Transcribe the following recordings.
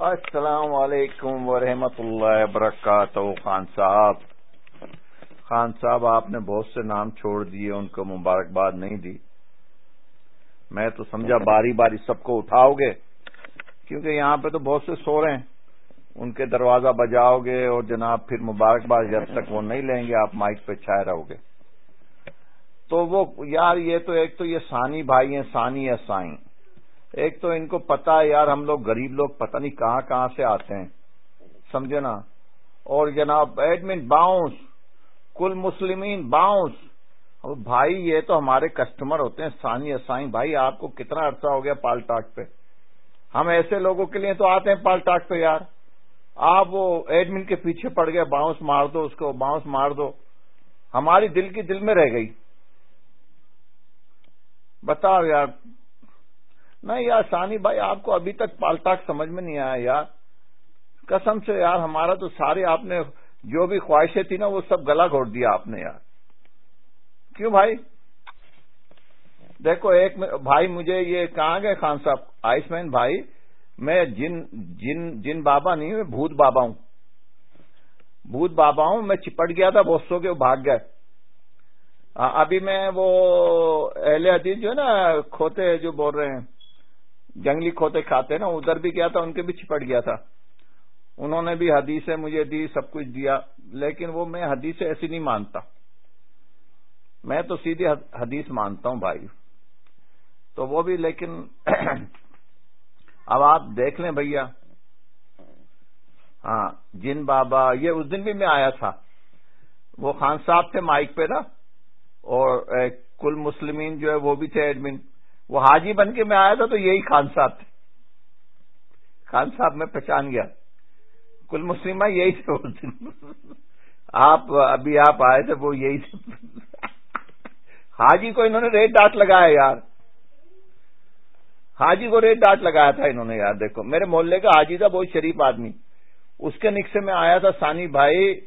السلام علیکم ورحمۃ اللہ وبرکاتہ، خان صاحب۔ خان صاحب، آپ نے بہت سے نام چھوڑ دیے، ان کو مبارکباد نہیں دی۔ میں تو سمجھا باری باری سب کو اٹھاؤ گے، کیونکہ یہاں پہ تو بہت سے سو رہے ہیں۔ ان کے دروازہ بجاؤ گے اور جناب پھر مبارکباد جب تک وہ نہیں لیں گے، آپ مائک پہ چھائے رہو گے۔ تو وہ، یار، یہ تو ایک تو یہ سانی بھائی ہیں سانی یا سائیں۔ ایک تو ان کو پتا ہے، یار، ہم لوگ غریب لوگ پتہ نہیں کہاں کہاں سے آتے ہیں۔ سمجھے نا؟ اور جناب ایڈمن باؤنس کل مسلمین باؤنس بھائی، یہ تو ہمارے کسٹمر ہوتے ہیں سانی سائیں بھائی، آپ کو کتنا عرصہ ہو گیا پال ٹاک پہ۔ ہم ایسے لوگوں کے لیے تو آتے ہیں پال ٹاک پہ، یار۔ آپ وہ ایڈمن کے پیچھے پڑ گئے باؤنس مار دو اس کو باؤنس مار دو۔ ہماری دل کی دل میں رہ گئی۔ بتاؤ یار نہیں یار سانی بھائی، آپ کو ابھی تک پالٹاک سمجھ میں نہیں آیا یار قسم سے یار، ہمارا تو سارے آپ نے جو بھی خواہشیں تھی نا، وہ سب گلا گھوٹ دیا آپ نے یار۔ کیوں بھائی؟ دیکھو، ایک بھائی مجھے یہ کہاں گئے خان صاحب؟ آئس مین بھائی، میں جن جن جن بابا نہیں، میں بھوت بابا ہوں۔ بھوت بابا ہوں، میں چپٹ گیا تھا، بہت سو کے بھاگ گئے۔ ہاں، ابھی میں وہ اہل حدیث جو ہے نا، کھوتے جو بول رہے ہیں۔ جنگلی کھوتے کھاتے نا، ادھر بھی گیا تھا، ان کے بھی چپٹ گیا تھا۔ انہوں نے بھی حدیثیں مجھے دی، سب کچھ دیا، لیکن وہ میں حدیثیں ایسی نہیں مانتا۔ میں تو سیدھی حدیث مانتا ہوں بھائی۔ تو وہ بھی، لیکن اب آپ دیکھ لیں بھیا۔ ہاں جن بابا، یہ اس دن بھی میں آیا تھا۔ وہ خان صاحب تھے مائک پہ نا، اور کل مسلمین جو ہے، وہ بھی تھے ایڈمن۔ وہ حاجی بن کے میں آیا تھا تو یہی خان صاحب تھے۔ خان صاحب میں پہچان گیا۔ کل مسلمہ یہی تھے اس دن آپ ابھی آپ آئے تھے وہ یہی تھے۔ حاجی کو انہوں نے ریٹ ڈانٹ لگایا یار۔ حاجی کو ریٹ ڈانٹ لگایا تھا انہوں نے یار۔ دیکھو، میرے محلے کا حاجی تھا، بہت شریف آدمی۔ اس کے نک سے میں آیا تھا سانی بھائی۔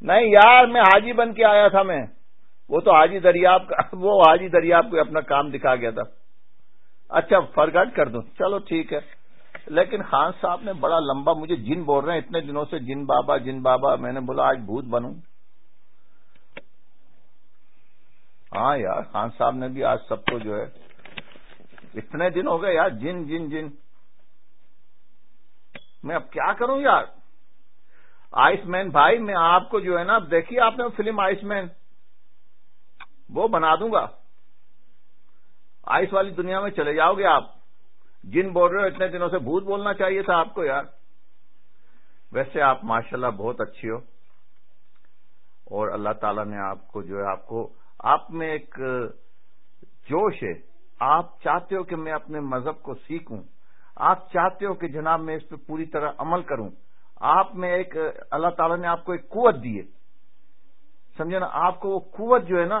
نہیں یار، میں حاجی بن کے آیا تھا میں۔ وہ تو حاجی دریاب کا وہ حاجی دریاب کو اپنا کام دکھا گیا تھا۔ اچھا فرگٹ کر دوں چلو ٹھیک ہے۔ لیکن خان صاحب نے بڑا لمبا مجھے جن بول رہے ہیں، اتنے دنوں سے جن بابا جن بابا، میں نے بولا آج بھوت بنوں۔ ہاں یار، خان صاحب نے بھی آج سب کو جو ہے اتنے دن ہو گئے یار، جن جن جن۔ میں اب کیا کروں یار؟ آئس مین بھائی، میں آپ کو جو ہے نا دیکھیے آپ نے فلم آئس مین وہ بنا دوں گا۔ آئس والی دنیا میں چلے جاؤ گے آپ۔ جن بول رہے ہو، اتنے دنوں سے بھوت بولنا چاہیے تھا آپ کو یار۔ ویسے آپ ماشاءاللہ بہت اچھی ہو۔ اور اللہ تعالی نے آپ کو جو ہے، آپ کو، آپ میں ایک جوش ہے۔ آپ چاہتے ہو کہ میں اپنے مذہب کو سیکھوں۔ آپ چاہتے ہو کہ جناب میں اس پہ پوری طرح عمل کروں۔ آپ میں ایک، اللہ تعالیٰ نے آپ کو ایک قوت دی ہے۔ سمجھے نا، آپ کو وہ قوت جو ہے نا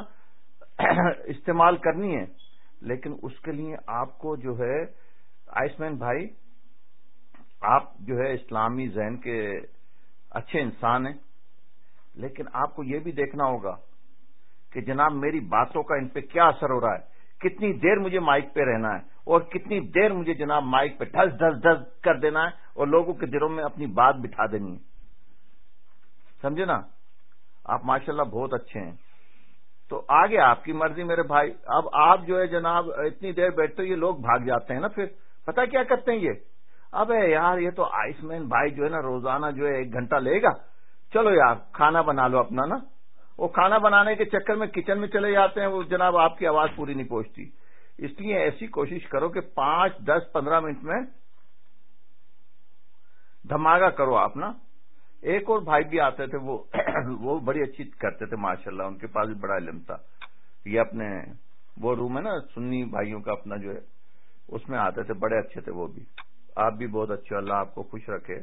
استعمال کرنی ہے، لیکن اس کے لیے آپ کو جو ہے آئس مین بھائی، آپ جو ہے اسلامی ذہن کے اچھے انسان ہیں۔ لیکن آپ کو یہ بھی دیکھنا ہوگا کہ جناب میری باتوں کا ان پہ کیا اثر ہو رہا ہے۔ کتنی دیر مجھے مائک پہ رہنا ہے اور کتنی دیر مجھے جناب مائک پہ ڈھس ڈھس ڈھس کر دینا ہے اور لوگوں کے دلوں میں اپنی بات بٹھا دینی ہے۔ سمجھے نا؟ آپ ماشاءاللہ بہت اچھے ہیں۔ تو آگے آپ کی مرضی میرے بھائی۔ اب آپ جو ہے جناب اتنی دیر بیٹھتے یہ لوگ بھاگ جاتے ہیں نا پھر۔ پتا کیا کرتے ہیں یہ؟ اب یار، یہ تو آئس مین بھائی جو ہے نا روزانہ جو ہے ایک گھنٹہ لے گا۔ چلو یار، کھانا بنا لو اپنا نا۔ وہ کھانا بنانے کے چکر میں کچن میں چلے جاتے ہیں، وہ جناب آپ کی آواز پوری نہیں پہنچتی۔ اس لیے ایسی کوشش کرو کہ پانچ، دس، پندرہ منٹ میں دھماگا کرو آپ نا۔ ایک اور بھائی بھی آتے تھے، وہ وہ بڑی اچھی کرتے تھے، ماشاءاللہ، ان کے پاس بھی بڑا علم تھا۔ یہ اپنے وہ روم ہے نا، سنی بھائیوں کا اپنا جو ہے، اس میں آتے تھے، بڑے اچھے تھے وہ بھی۔ آپ بھی بہت اچھے، اللہ آپ کو خوش رکھے۔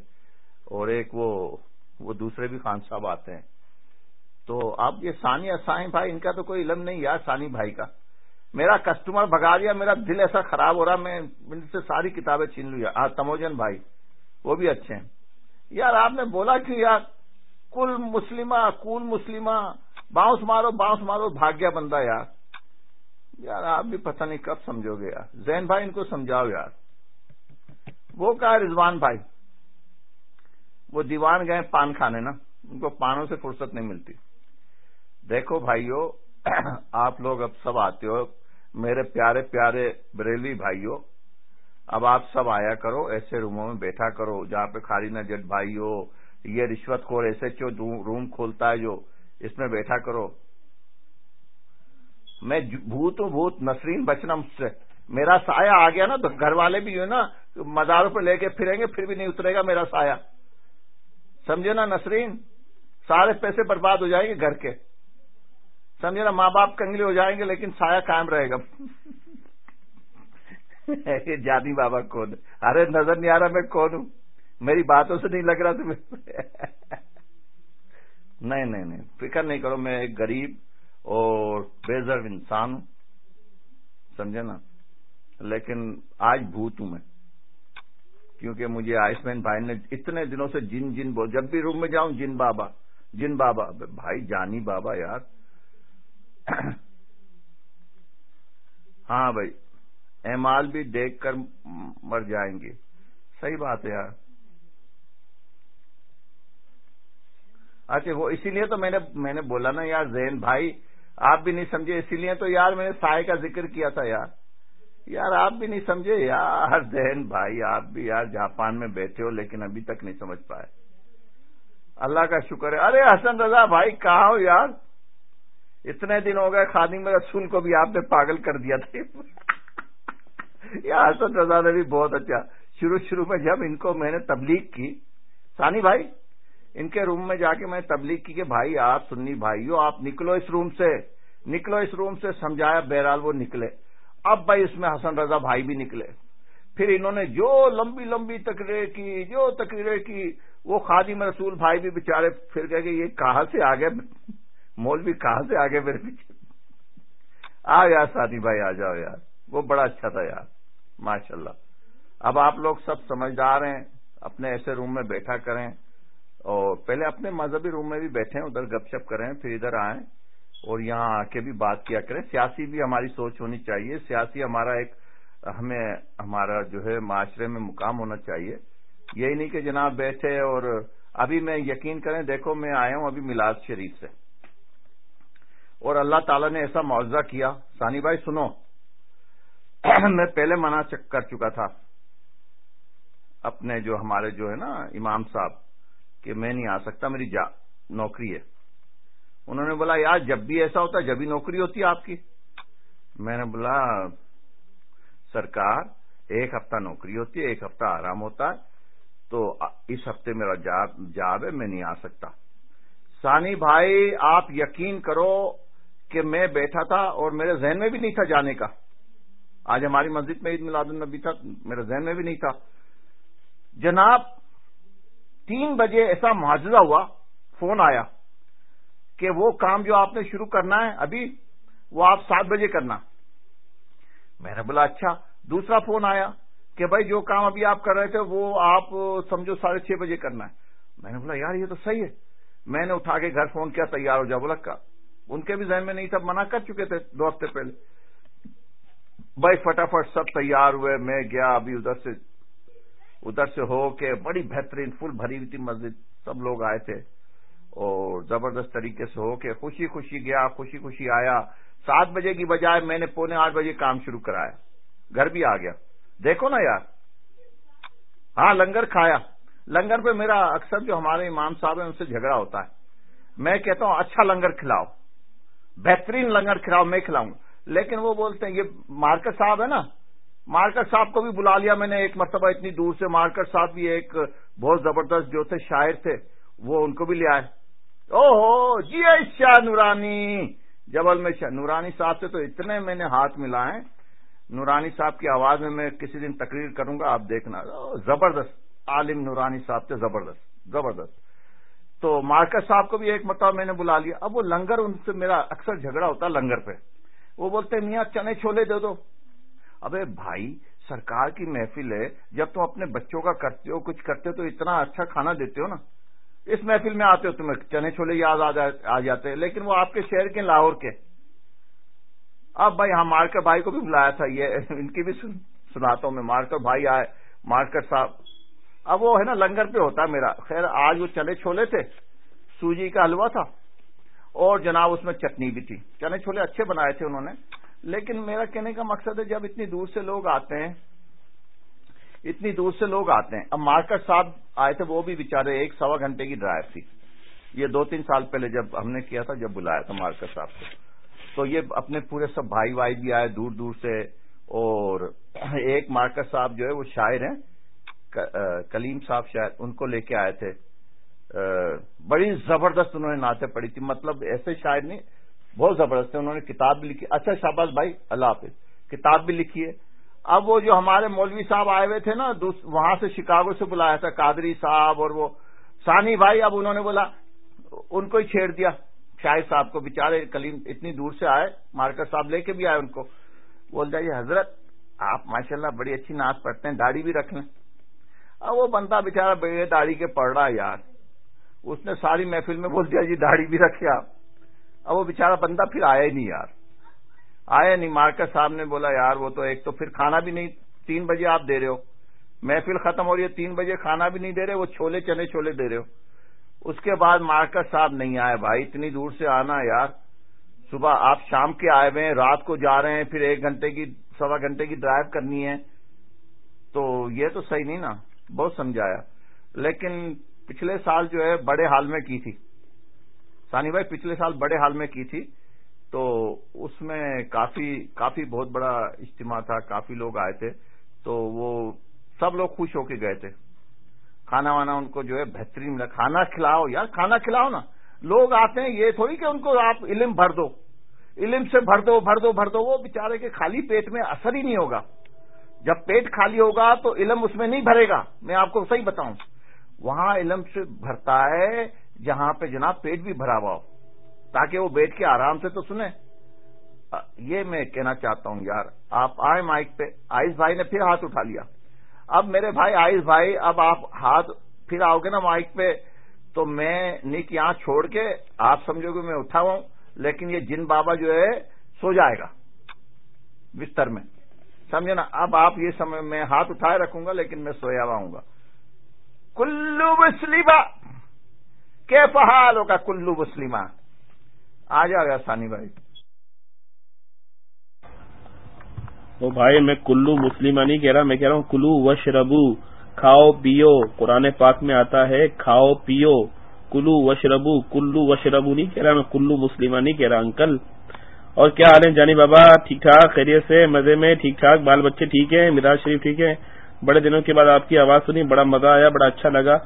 اور ایک وہ وہ دوسرے بھی خان صاحب آتے ہیں۔ تو آپ یہ سانی سائیں بھائی، ان کا تو کوئی علم نہیں، یار سانی بھائی کا۔ میرا کسٹمر بگا دیا، میرا دل ایسا خراب ہو رہا، میں ان سے ساری کتابیں چھین لوں ہاں تموجن بھائی، وہ بھی اچھے ہیں۔ یار آپ نے بولا کہ یار؟ کل مسلمہ کل مسلمہ؟ باؤنس مارو باؤنس مارو، بھاگیا بندہ یار۔ یار آپ بھی پتہ نہیں کب سمجھو گے یار۔ زین بھائی ان کو سمجھاؤ یار۔ وہ کہا رضوان بھائی۔ وہ دیوان گئے پان کھانے نا۔ ان کو پانوں سے فرصت نہیں ملتی۔ دیکھو بھائیو، آپ لوگ اب سب آتے ہو۔ میرے پیارے پیارے بریلی بھائیو اب آپ سب آیا کرو، ایسے روموں میں بیٹھا کرو، جہاں پہ خالی نہ جٹ بھائی ہو، یہ رشوت خور ایسے جو روم کھولتا ہے جو، اس میں بیٹھا کرو۔ میں بھوت ہوں بھوت، نسرین بچنا مجھ سے۔ میرا سایہ آ گیا نا، تو گھر والے بھی جو ہے نا، مزاروں پہ لے کے پھریں گے، پھر بھی نہیں اترے گا میرا سایہ۔ سمجھے نا نسرین؟ سارے پیسے برباد ہو جائیں گے گھر کے۔ سمجھے نا، ماں باپ کنگلے ہو جائیں گے، لیکن سایہ قائم رہے گا۔ جادی بابا کون ارے نظر نہیں آ رہا میں کون ہوں؟ میری باتوں سے نہیں لگ رہا تمہیں؟ نہیں نہیں نہیں، فکر نہیں کرو، میں ایک غریب اور بےزر انسان ہوں، سمجھے نا؟ لیکن آج بھوت ہوں میں، کیونکہ مجھے آیوش مین بھائی نے اتنے دنوں سے جن جن بول، جب بھی روم میں جاؤں، جن بابا جن بابا، بھائی جانی بابا یار۔ ہاں بھائی اعمال بھی دیکھ کر مر جائیں گے۔ صحیح بات ہے یار۔ اچھا وہ اسی لیے تو میں نے میں نے بولا نا یار زین بھائی، آپ بھی نہیں سمجھے، اسی لیے تو یار میں نے سائے کا ذکر کیا تھا یار۔ یار، آپ بھی نہیں سمجھے یار زین بھائی، آپ بھی یار جاپان میں بیٹھے ہو لیکن ابھی تک نہیں سمجھ پائے۔ اللہ کا شکر ہے۔ ارے حسن رضا بھائی، کہاں ہو یار؟ اتنے دن ہو گئے، خادم میں رسول کو بھی آپ نے پاگل کر دیا تھا۔ یا حسن رضا نے بھی بہت اچھا شروع شروع میں جب ان کو میں نے تبلیغ کی سانی بھائی، ان کے روم میں جا کے میں تبلیغ کی کہ بھائی آپ سنی بھائیو، آپ نکلو اس روم سے، نکلو اس روم سے، سمجھایا بہرحال وہ نکلے۔ اب بھائی اس میں حسن رضا بھائی بھی نکلے۔ پھر انہوں نے جو لمبی لمبی تقریریں کی، جو تقریریں کی، وہ خادم رسول بھائی بھی بےچارے پھر گئے کہ یہ کہاں سے آگے مولوی کہاں سے آگے میرے پیچھے؟ آ یار ساتھی بھائی، آ جاؤ یار۔ وہ بڑا اچھا تھا یار ماشاء اللہ اب آپ لوگ سب سمجھدار ہیں، اپنے ایسے روم میں بیٹھا کریں۔ اور پہلے اپنے مذہبی روم میں بھی بیٹھیں، ادھر گپ شپ کریں، پھر ادھر آئیں۔ اور یہاں آ کے بھی بات کیا کریں۔ سیاسی بھی ہماری سوچ ہونی چاہیے۔ سیاسی ہمارا ایک ہمیں، ہمارا جو ہے، معاشرے میں مقام ہونا چاہیے۔ یہی نہیں کہ جناب بیٹھے اور ابھی میں یقین کریں، دیکھو میں آیا ہوں ابھی میلاد شریف سے۔ اور اللہ تعالیٰ نے ایسا معاوضہ کیا۔ سانی بھائی سنو۔ میں پہلے منع کر چکا تھا اپنے جو ہمارے جو ہے نا امام صاحب کہ میں نہیں آ سکتا، میری جا نوکری ہے۔ انہوں نے بولا، یار جب بھی ایسا ہوتا ہے، جب بھی نوکری ہوتی ہے آپ کی۔ میں نے بولا، سرکار، ایک ہفتہ نوکری ہوتی ہے، ایک ہفتہ آرام ہوتا ہے، تو اس ہفتے میرا جاب ہے، میں نہیں آ سکتا۔ سانی بھائی، آپ یقین کرو کہ میں بیٹھا تھا اور میرے ذہن میں بھی نہیں تھا جانے کا۔ آج ہماری مسجد میں عید میلاد النبی تھا، میرے ذہن میں بھی نہیں تھا۔ جناب، تین بجے ایسا معجزہ ہوا، فون آیا کہ وہ کام جو آپ نے شروع کرنا ہے، ابھی وہ آپ سات بجے کرنا۔ میں نے بولا اچھا۔ دوسرا فون آیا کہ بھائی، جو کام ابھی آپ کر رہے تھے، وہ آپ سمجھو ساڑھے چھ بجے کرنا ہے۔ میں نے بولا، یار، یہ تو صحیح ہے۔ میں نے اٹھا کے گھر فون کیا، تیار ہو جا بولا، کا ان کے بھی ذہن میں نہیں تھا، منع کر چکے تھے دو ہفتے پہلے۔ بھائی فٹافٹ سب تیار ہوئے، میں گیا، ابھی ادھر سے ادھر سے ہو کے بڑی بہترین فل بھری ہوئی تھی مسجد، سب لوگ آئے تھے۔ اور زبردست طریقے سے ہو کے خوشی خوشی گیا، خوشی خوشی آیا۔ سات بجے کی بجائے میں نے پونے آٹھ بجے کام شروع کرایا۔ گھر بھی آ گیا۔ دیکھو نا یار۔ ہاں لنگر کھایا۔ لنگر پہ میرا اکثر جو ہمارے امام صاحب ہیں، ان سے جھگڑا ہوتا ہے۔ میں کہتا ہوں اچھا لنگر کھلاؤ۔ بہترین لنگر کھلاؤ، میں کھلاؤں۔ لیکن وہ بولتے ہیں، یہ مارکر صاحب ہے نا۔ مارکر صاحب کو بھی بلا لیا میں نے، ایک مرتبہ اتنی دور سے۔ مارکر صاحب بھی ایک بہت زبردست جو تھے، شاعر تھے، وہ ان کو بھی لے آئے۔ او ہو جی شاہ نورانی۔ جبل میں شاہ، نورانی صاحب سے تو اتنے میں نے ہاتھ ملائے۔ نورانی صاحب کی آواز میں میں کسی دن تقریر کروں گا، آپ دیکھنا۔ زبردست، عالم نورانی صاحب سے زبردست زبردست۔ تو مارکر صاحب کو بھی ایک مرتبہ میں نے بلا لیا۔ اب وہ لنگر، ان سے میرا اکثر جھگڑا ہوتا ہے لنگر پہ۔ وہ بولتے میاں، چنے چھولے دے دو۔ ابے بھائی، سرکار کی محفل ہے، جب تم اپنے بچوں کا کرتے ہو، کچھ کرتے ہو، تو اتنا اچھا کھانا دیتے ہو نا۔ اس محفل میں آتے ہو، تمہیں چنے چھولے یاد آ جاتے ہیں، لیکن وہ آپ کے شہر کے لاہور کے۔ اب بھائی ہاں مارکر بھائی کو بھی بلایا تھا، یہ ان کی بھی سناتا ہوں میں۔ مارکر بھائی آئے، مارکر صاحب۔ اب وہ ہے نا، لنگر پہ ہوتا میرا۔ خیر، آج وہ چنے چھولے تھے۔ سوجی کا حلوہ تھا۔ اور جناب اس میں چٹنی بھی تھی۔ چنے چھولے اچھے بنائے تھے انہوں نے۔ لیکن میرا کہنے کا مقصد ہے، جب اتنی دور سے لوگ آتے ہیں، اتنی دور سے لوگ آتے ہیں، اب مارکر صاحب آئے تھے، وہ بھی بےچارے ایک سوا گھنٹے کی ڈرائیو تھی۔ یہ دو تین سال پہلے جب ہم نے کیا تھا، جب بلایا تھا مارکر صاحب کو۔ تو یہ اپنے پورے سب بھائی بھائی بھی آئے دور دور سے۔ اور ایک مارکر صاحب جو ہے، وہ شاعر ہیں کلیم صاحب شاید، ان کو لے کے آئے تھے۔ بڑی زبردست انہوں نے نعتیں پڑھی تھی مطلب ایسے شاعر نہیں، بہت زبردست انہوں نے کتاب بھی لکھی۔ اچھا شہباز بھائی، اللہ حافظ، کتاب بھی لکھی ہے۔ اب وہ جو ہمارے مولوی صاحب آئے ہوئے تھے نا وہاں سے شکاگو سے بلایا تھا، قادری صاحب اور وہ سانی بھائی، اب انہوں نے بولا، ان کو ہی چھیڑ دیا۔ شاہد صاحب کو بےچارے کلیم اتنی دور سے آئے، مارکر صاحب لے کے بھی آئے ان کو۔ بول جائیے حضرت، آپ ماشاءاللہ بڑی اچھی نعت پڑھتے ہیں، داڑھی بھی رکھ لیں۔ اب وہ بنتا بےچارا بے داڑھی کے پڑ رہا یار۔ اس نے ساری محفل میں بول دیا جی داڑھی بھی رکھے آپ. اب وہ بےچارا بندہ پھر آیا ہی نہیں یار۔ آیا نہیں مارکر صاحب نے بولا، یار وہ تو ایک تو پھر کھانا بھی نہیں، تین بجے آپ دے رہے ہو۔ محفل ختم ہو رہی ہے، تین بجے کھانا بھی نہیں دے رہے، وہ چھولے، چنے چھولے دے رہے ہو۔ اس کے بعد مارکر صاحب نہیں آئے۔ بھائی، اتنی دور سے آنا یار۔ صبح آپ شام کے آئے ہوئے ہیں، رات کو جا رہے ہیں، پھر ایک گھنٹے کی، سوا گھنٹے کی ڈرائیو کرنی ہے۔ تو یہ تو صحیح نہیں نا، بہت سمجھایا۔ لیکن پچھلے سال جو ہے بڑے حال میں کی تھی۔ سانی بھائی، پچھلے سال بڑے حال میں کی تھی۔ تو اس میں کافی کافی بہت بڑا اجتماع تھا، کافی لوگ آئے تھے۔ تو وہ سب لوگ خوش ہو کے گئے تھے۔ کھانا وانا ان کو جو ہے بہترین ملا کھانا کھلاؤ یار، کھانا کھلاؤ نا۔ لوگ آتے ہیں، یہ تھوڑی کہ ان کو آپ علم بھر دو۔ علم سے بھر دو بھر دو بھر دو۔ وہ بےچارے کے خالی پیٹ میں اثر ہی نہیں ہوگا۔ جب پیٹ خالی ہوگا تو علم اس میں نہیں بھرے گا۔ میں آپ کو صحیح بتاؤں۔ وہاں علم سے بھرتا ہے، جہاں پہ جناب پیٹ بھی بھرا ہوا ہو۔ تاکہ وہ بیٹھ کے آرام سے تو سنیں۔ یہ میں کہنا چاہتا ہوں یار، آپ آئے مائک پہ، آئس بھائی نے پھر ہاتھ اٹھا لیا۔ اب میرے بھائی، آئس بھائی، اب آپ ہاتھ پھر آؤ گے نا مائک پہ۔ تو میں نیک یہاں چھوڑ کے آپ سمجھو گے، میں اٹھا ہوں۔ لیکن یہ جن بابا جو ہے، سو جائے گا۔ بستر میں۔ سمجھے نا؟ اب آپ یہ سمجھ، میں ہاتھ اٹھائے رکھوں گا، لیکن میں سویا ہوا ہوں گا۔ کلو مسلمہ۔ کے پہاڑوں کا کلو مسلمہ؟ آ جا گیا سانی بھائی۔ وہ بھائی میں کلو مسلمہ نہیں کہہ رہا، میں کہہ رہا ہوں کلو وشربو کھاؤ پیو۔ قرآن پاک میں آتا ہے، کھاؤ پیو۔ کلو وشربو کلو وشربو نہیں کہہ رہا، میں کلو مسلمہ نہیں کہہ رہا، انکل۔ اور کیا حال ہے جانی بابا؟ ٹھیک ٹھاک، خیریت سے؟ مزے میں؟ ٹھیک ٹھاک؟ بال بچے ٹھیک ہیں؟ مراج شریف ٹھیک ہے بڑے دنوں کے بعد آپ کی آواز سنی، بڑا مزہ آیا، بڑا اچھا لگا۔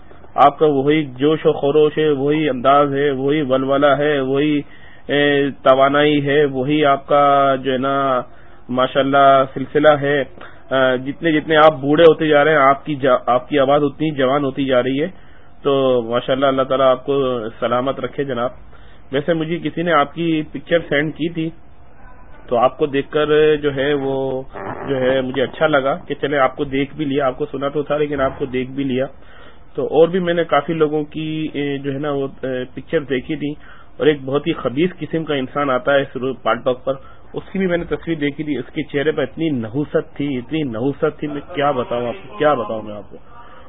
آپ کا وہی جوش و خروش ہے، وہی انداز ہے، وہی ولولہ ہے، وہی توانائی ہے، وہی آپ کا جو ہے نا ماشاء اللہ سلسلہ ہے۔ جتنے جتنے آپ بوڑھے ہوتے جا رہے ہیں، آپ کی جا، آپ کی آواز اتنی جوان ہوتی جا رہی ہے۔ تو ماشاء اللہ اللہ تعالیٰ آپ کو سلامت رکھے جناب۔ ویسے مجھے کسی نے آپ کی پکچر سینڈ کی تھی، تو آپ کو دیکھ کر جو ہے وہ جو ہے مجھے اچھا لگا کہ چلے آپ کو دیکھ بھی لیا، آپ کو سنا تو تھا لیکن آپ کو دیکھ بھی لیا۔ تو اور بھی میں نے کافی لوگوں کی جو ہے نا وہ پکچر دیکھی تھی اور ایک بہت ہی خبیص قسم کا انسان آتا ہے پال ٹاک پر۔ اس کی بھی میں نے تصویر دیکھی تھی، اس کے چہرے پر اتنی نحوست تھی، اتنی نحوست تھی، میں کیا بتاؤں آپ کو، کیا بتاؤں میں آپ کو۔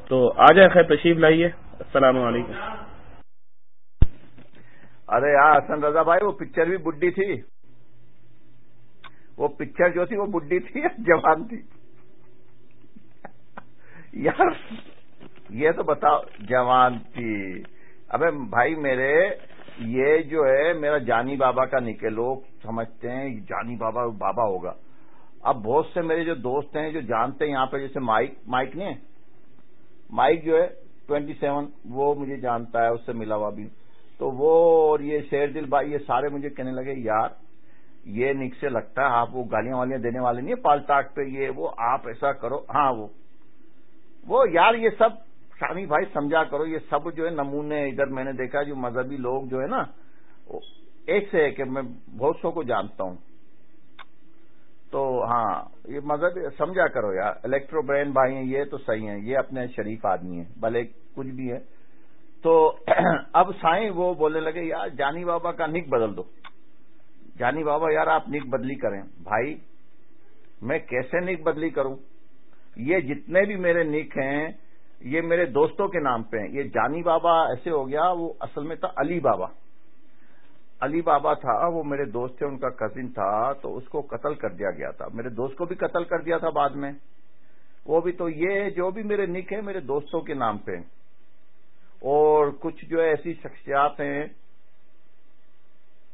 تو آ جائے خیر، تشریف لائیے۔ السلام علیکم۔ ارے یار، حسن رضا بھائی، وہ پکچر بھی بڈی تھی۔ وہ پکچر جو تھی وہ بڈی تھی جوان تھی؟ یار، یہ تو بتاؤ، جوان تھی۔ ابے بھائی میرے، یہ جو ہے، میرا جانی بابا کا نکے، لوگ سمجھتے ہیں جانی بابا بابا ہوگا۔ اب بہت سے میرے جو دوست ہیں، جو جانتے ہیں یہاں پہ، جیسے مائک مائک نہیں ہے؟ مائک جو ہے، ٹوینٹی سیون، وہ مجھے جانتا ہے، اس سے ملا ہوا بھی۔ تو وہ اور یہ شیر دل بھائی، یہ سارے مجھے کہنے لگے، یار یہ نک سے لگتا ہے، آپ وہ گالیاں والیاں دینے والے نہیں پال ٹاک پہ یہ وہ، آپ ایسا کرو۔ ہاں وہ۔ وہ یار، یہ سب شانی بھائی سمجھا کرو، یہ سب جو ہے نمونے، ادھر میں نے دیکھا جو مذہبی لوگ جو ہے نا ایک سے ایک میں بہت سو کو جانتا ہوں۔ تو ہاں یہ مذہب، سمجھا کرو یار الیکٹرو برین بھائی ہیں، یہ تو صحیح ہیں، یہ اپنے شریف آدمی ہیں، بھلے کچھ بھی ہے تو اب سائیں وہ بولنے لگے، یار، جانی بابا کا نک بدل دو۔ جانی بابا یار آپ نک بدلی کریں۔ بھائی، میں کیسے نک بدلی کروں؟ یہ جتنے بھی میرے نک ہیں، یہ میرے دوستوں کے نام پہ ہیں۔ یہ جانی بابا ایسے ہو گیا، وہ اصل میں تھا علی بابا۔ علی بابا تھا، وہ میرے دوست تھے، ان کا کزن تھا، تو اس کو قتل کر دیا گیا تھا۔ میرے دوست کو بھی قتل کر دیا تھا بعد میں۔ وہ بھی تو یہ جو بھی میرے نک ہیں، میرے دوستوں کے نام پہ اور کچھ جو ایسی شخصیات ہیں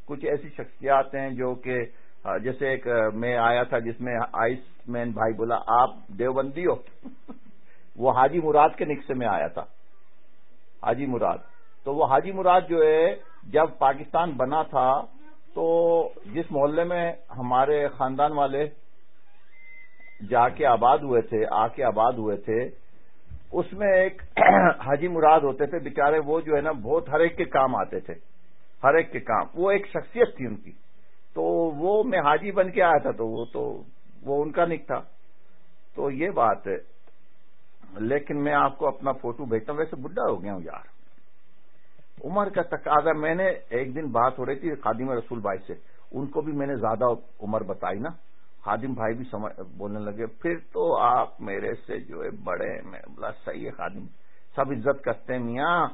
کچھ ایسی شخصیات ہیں جو کہ جیسے ایک میں آیا تھا جس میں آئس مین بھائی بولا، آپ دیوبندی ہو۔ وہ حاجی مراد کے نک سے میں آیا تھا۔ حاجی مراد۔ تو وہ حاجی مراد جو ہے، جب پاکستان بنا تھا، تو جس محلے میں ہمارے خاندان والے جا کے آباد ہوئے تھے، آ کے آباد ہوئے تھے، اس میں ایک حاجی مراد ہوتے تھے۔ بیچارے وہ جو ہے نا، بہت ہر ایک کے کام آتے تھے۔ ہر ایک کے کام۔ وہ ایک شخصیت تھی ان کی۔ تو وہ میں حاجی بن کے آیا تھا تو وہ تو وہ ان کا نک تھا۔ تو یہ بات ہے۔ لیکن میں آپ کو اپنا فوٹو بھیجتا ہوں۔ ویسے بڈھا ہو گیا ہوں یار۔ عمر کا تقاضا میں نے ایک دن بات ہو رہی تھی خادم رسول بھائی سے، ان کو بھی میں نے زیادہ عمر بتائی نا۔ خادم بھائی بھی بولنے لگے۔ پھر تو آپ میرے سے جو ہے بڑے میں بولا، صحیح ہے خادم۔ سب عزت کرتے ہیں میاں۔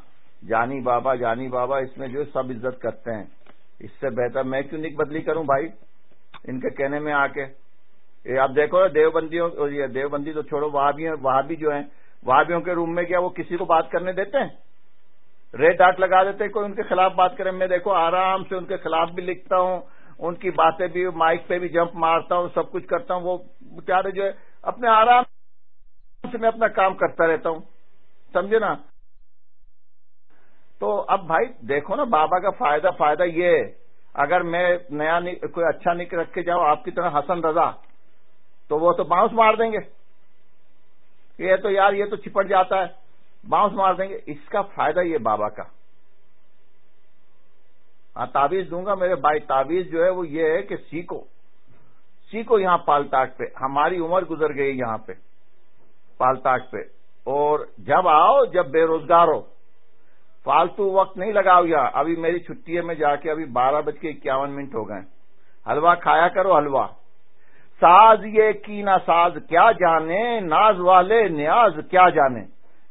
جانی بابا جانی بابا، اس میں جو ہے سب عزت کرتے ہیں۔ اس سے بہتر میں کیوں نک بدلی کروں بھائی؟ ان کے کہنے میں آ کے۔ یہ آپ دیکھو دیوبندیوں دیوبندی تو چھوڑو وہاں بھی وہاں بھی جو ہیں، وہابیوں کے روم میں کیا وہ کسی کو بات کرنے دیتے ہیں؟ ریڈ ڈاٹ لگا دیتے کوئی ان کے خلاف بات کرے۔ میں دیکھو آرام سے ان کے خلاف بھی لکھتا ہوں، ان کی باتیں بھی، مائک پہ بھی جمپ مارتا ہوں، سب کچھ کرتا ہوں۔ وہ بیچارے جو ہے اپنے آرام سے میں اپنا کام کرتا رہتا ہوں۔ سمجھے نا؟ تو اب بھائی دیکھو نا، بابا کا فائدہ فائدہ یہ ہے۔ اگر میں نیا کوئی اچھا نک رکھ کے جاؤ، آپ کی طرح حسن رضا، تو وہ تو باؤنس مار دیں گے۔ یہ تو یار، یہ تو چپٹ جاتا ہے۔ باؤنس مار دیں گے۔ اس کا فائدہ یہ بابا کا۔ ہاں تعویذ دوں گا میرے بھائی۔ تعویذ جو ہے وہ یہ ہے کہ سیکھو۔ سیکھو یہاں پالتاٹ پہ۔ ہماری عمر گزر گئی یہاں پہ پالتاٹ پہ۔ اور جب آؤ، جب بے روزگار ہو فالتو وقت نہیں لگاؤ یا ابھی میری چھٹی میں جا کے ابھی بارہ بج کے اکیاون منٹ ہو گئے۔ حلوہ کھایا کرو، حلوہ۔ ساز یہ کی نہ ساز، کیا جانے؟ ناز والے نیاز کیا جانے؟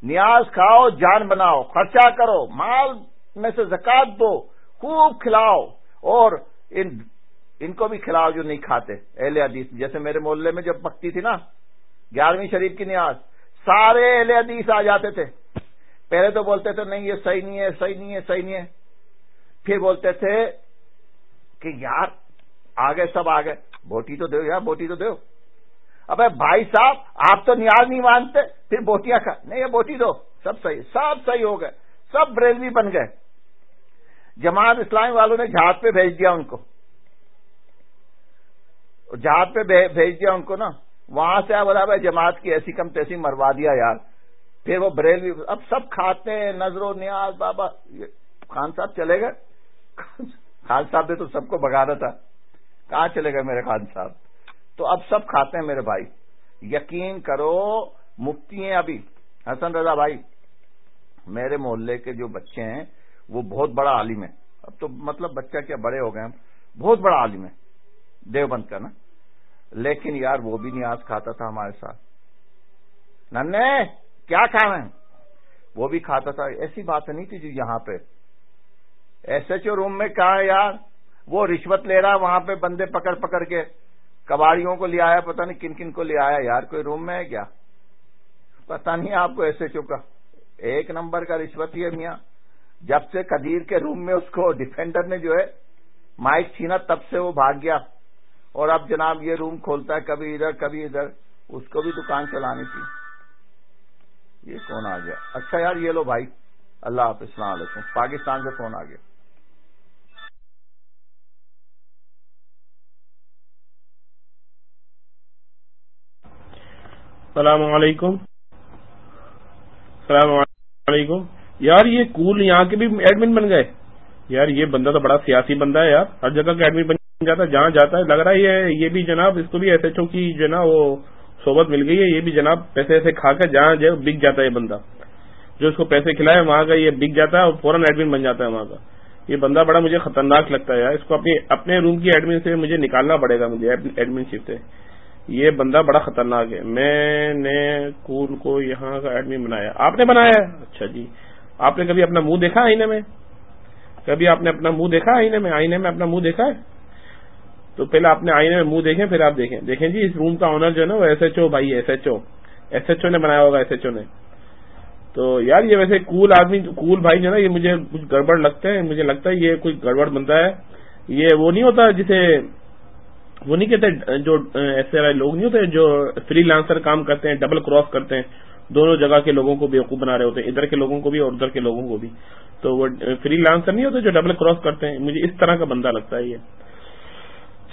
نیاز کھاؤ، جان بناؤ، خرچہ کرو، مال میں سے زکات دو، خوب کھلاؤ۔ اور ان ان کو بھی کھلاؤ جو نہیں کھاتے۔ اہل حدیث، جیسے میرے محلے میں جب پکتی تھی نا، گیارہویں شریف کی نیاز، سارے اہل حدیث آ جاتے تھے۔ پہلے تو بولتے تھے نہیں، یہ صحیح نہیں ہے، صحیح نہیں ہے، صحیح نہیں ہے۔ پھر بولتے تھے کہ یار، آگے سب آگے۔ بوٹی تو دو یار، بوٹی تو دو۔ ابے بھائی صاحب، آپ تو نیاز نہیں مانتے، پھر بوٹیاں کھا۔ نہیں، یہ بوٹی دو۔ سب صحیح سب صحیح ہو گئے۔ سب بریلوی بن گئے۔ جماعت اسلامی والوں نے جہاز پہ بھیج دیا ان کو۔ جہاز پہ بھیج دیا ان کو نا۔ وہاں سے آپ بتا بھائی، جماعت کی ایسی کم تیسی مروا دیا یار۔ پھر وہ بریلوی اب سب کھاتے ہیں، نظر و نیاز، بابا خان صاحب چلے گئے؟ خان صاحب نے تو سب کو بگانا تھا۔ کہاں چلے گئے میرے خان صاحب؟ تو اب سب کھاتے ہیں میرے بھائی۔ یقین کرو، مفتی ہیں ابھی۔ حسن رضا بھائی، میرے محلے کے جو بچے ہیں، وہ بہت بڑا عالم ہے اب تو مطلب بچہ کیا بڑے ہو گئے بہت بڑا عالم ہے دیوبند کا نا۔ لیکن یار وہ بھی نیاز کھاتا تھا ہمارے ساتھ۔ ننے! کیا کھانا ہے وہ بھی کھاتا تھا۔ ایسی بات نہیں تھی جو یہاں پہ۔ ایس ایچ او روم میں کہا یار، وہ رشوت لے رہا، وہاں پہ بندے پکڑ پکڑ کے کباڑیوں کو لے آیا، پتہ نہیں کن کن کو لے آیا۔ یار، کوئی روم میں ہے کیا؟ پتہ نہیں آپ کو ایسے چکا ایک نمبر کا رشوت ہی ہے میاں۔ جب سے قدیر کے روم میں اس کو ڈیفینڈر نے جو ہے، مائک چھینا تب سے وہ بھاگ گیا۔ اور اب جناب یہ روم کھولتا ہے، کبھی ادھر کبھی ادھر۔ اس کو بھی دکان چلانی تھی۔ یہ کون آ گیا؟ اچھا یار، یہ لو بھائی، اللہ حافظ، السلام علیکم۔ پاکستان سے فون آ گیا۔ السلام علیکم۔ السلام علیکم۔ یار، یہ کول یہاں کے بھی ایڈمن بن گئے۔ یار، یہ بندہ تو بڑا سیاسی بندہ ہے یار۔ ہر جگہ کا ایڈمن بن جاتا ہے، جہاں جاتا ہے، لگ رہا ہے یہ بھی جناب، اس کو بھی ایس ایچ او کی جو نا وہ صحبت مل گئی ہے، یہ بھی جناب پیسے ایسے کھا کر جہاں جو بک جاتا ہے یہ بندہ۔ جو اس کو پیسے کھلائے، وہاں کا یہ بک جاتا ہے اور فوراً ایڈمن بن جاتا ہے وہاں کا۔ یہ بندہ بڑا مجھے خطرناک لگتا ہے یار۔ اس کو اپنے روم کی ایڈمن سے مجھے نکالنا پڑے گا مجھے ایڈمن شپ سے۔ یہ بندہ بڑا خطرناک ہے۔ میں نے کول کو یہاں کا ایڈمن بنایا؟ آپ نے بنایا اچھا جی۔ آپ نے کبھی اپنا منہ دیکھا آئینے میں؟ کبھی آپ نے اپنا منہ دیکھا آئینے میں؟ آئینے میں اپنا منہ دیکھا ہے؟ تو پہلے آپ نے آئینے میں منہ دیکھیں، پھر آپ دیکھیں۔ دیکھیں جی اس روم کا آنر جو ہے نا، وہ ایس ایچ او بھائی S H O S H O نے بنایا ہوگا ایس ایچ او نے۔ تو یار، یہ ویسے کول آدمی کول بھائی جو ہے نا، یہ مجھے کچھ گڑبڑ لگتے ہیں۔ مجھے لگتا ہے یہ کوئی گڑبڑ بنتا ہے۔ یہ وہ نہیں ہوتا جسے، وہ نہیں کہتے، جو ایسے لوگ نہیں ہوتے جو فری لانسر کام کرتے ہیں ڈبل کراس کرتے ہیں۔ دونوں جگہ کے لوگوں کو بیوقوف بنا رہے ہوتے ہیں، ادھر کے لوگوں کو بھی اور ادھر کے لوگوں کو بھی۔ تو وہ فری لانسر نہیں ہوتے جو ڈبل کراس کرتے ہیں۔ مجھے اس طرح کا بندہ لگتا ہے یہ۔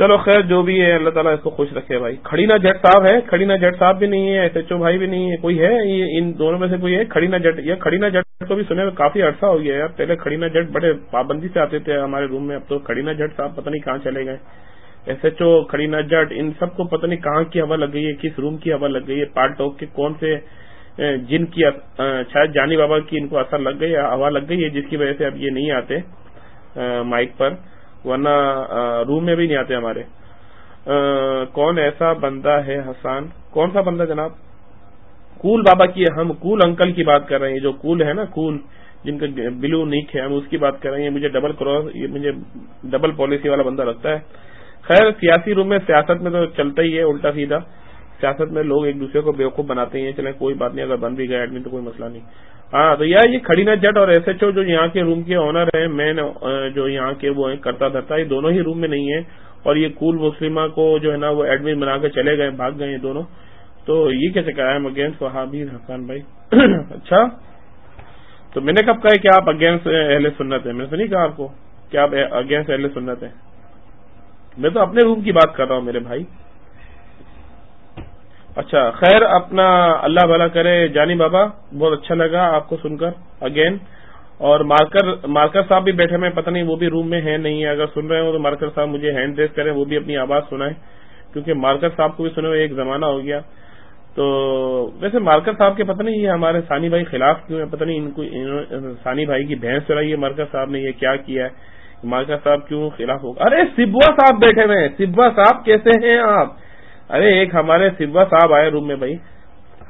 چلو خیر، جو بھی ہے، اللہ تعالیٰ اس کو خوش رکھے بھائی۔ کھڑینا جٹ صاحب ہے کھڑینا جٹ صاحب بھی نہیں ہے، ایس ایچ او بھائی بھی نہیں ہے، کوئی ہے؟ یہ ان دونوں میں سے کوئی ہے؟ کھڑینا جٹ یا کھڑینا جٹ کو بھی سنے کافی عرصہ ہو گیا یار۔ پہلے کھڑینا جٹ بڑے پابندی سے آتے تھے ہمارے روم میں، اب تو کھڑینا جٹ صاحب پتہ نہیں کہاں چلے گئے۔ ایس ایچ او، کھڑینا جٹ، ان سب کو پتہ نہیں کہاں کی ہوا لگ گئی ہے، کس روم کی ہوا لگ گئی ہے، پال ٹوک کے کون سے جن کی شاید جانی بابا کی ان کو اثر لگ گئی ہوا لگ گئی ہے، جس کی وجہ سے اب یہ نہیں آتے مائک پر۔ ورنہ روم میں بھی نہیں آتے ہمارے۔ کون ایسا بندہ ہے حسان؟ کون سا بندہ جناب؟ کول بابا کی، ہم کول انکل کی بات کر رہے ہیں جو کول ہے نا، کول، جن کا بلو نیک ہے، ہم اس کی بات کر رہے ہیں، مجھے ڈبل کراس یہ مجھے ڈبل پالیسی والا بندہ لگتا ہے۔ خیر، سیاسی روم میں، سیاست میں تو چلتا ہی ہے، الٹا سیدھا۔ سیاست میں لوگ ایک دوسرے کو بیوقوف بناتے ہیں، چلیں کوئی بات نہیں، اگر بن بھی گیا ایڈمن تو کوئی مسئلہ نہیں۔ ہاں تو یار یہ کھڑی جٹ اور ایس ایچ او جو یہاں کے روم کے آنر ہیں مین جو یہاں کے وہ کرتا دھرتا، یہ دونوں ہی روم میں نہیں ہے اور یہ کول مسلمہ کو جو ہے نا، وہ ایڈمن بنا کے چلے گئے، بھاگ گئے دونوں۔ تو یہ کیسے کہا ہے؟ اگینسٹ وہابی حسان بھائی۔ اچھا۔ تو میں نے کب کہا کہ آپ اگینسٹ اہل سنت ہیں؟ میں نے نہیں کہا آپ کو کہ آپ اگینسٹ اہل سنت ہیں۔ میں تو اپنے روم کی بات کر رہا ہوں میرے بھائی۔ اچھا خیر، اپنا اللہ بھلا کرے، جانی بابا، بہت اچھا لگا آپ کو سن کر اگین اور مارکر مارکر صاحب بھی بیٹھے میں پتہ نہیں وہ بھی روم میں ہے نہیں ہے اگر سن رہے ہو تو مارکر صاحب مجھے ہینڈ ریس کریں، وہ بھی اپنی آواز سنائیں، کیونکہ مارکر صاحب کو بھی سنے ہوئے ایک زمانہ ہو گیا۔ تو ویسے مارکر صاحب کے پتہ نہیں یہ ہمارے سانی بھائی خلاف کیوں ہے پتہ نہیں ان کو سانی بھائی کی بھینس چلائی ہے، مارکر صاحب نے یہ کیا کیا ہے، مارکر صاحب کیوں خلاف ہوگا ارے، سبوا صاحب بیٹھے ہوئے ہیں، سبوا صاحب کیسے ہیں آپ؟ ارے، ایک ہمارے سبوا صاحب آئے روم میں بھائی۔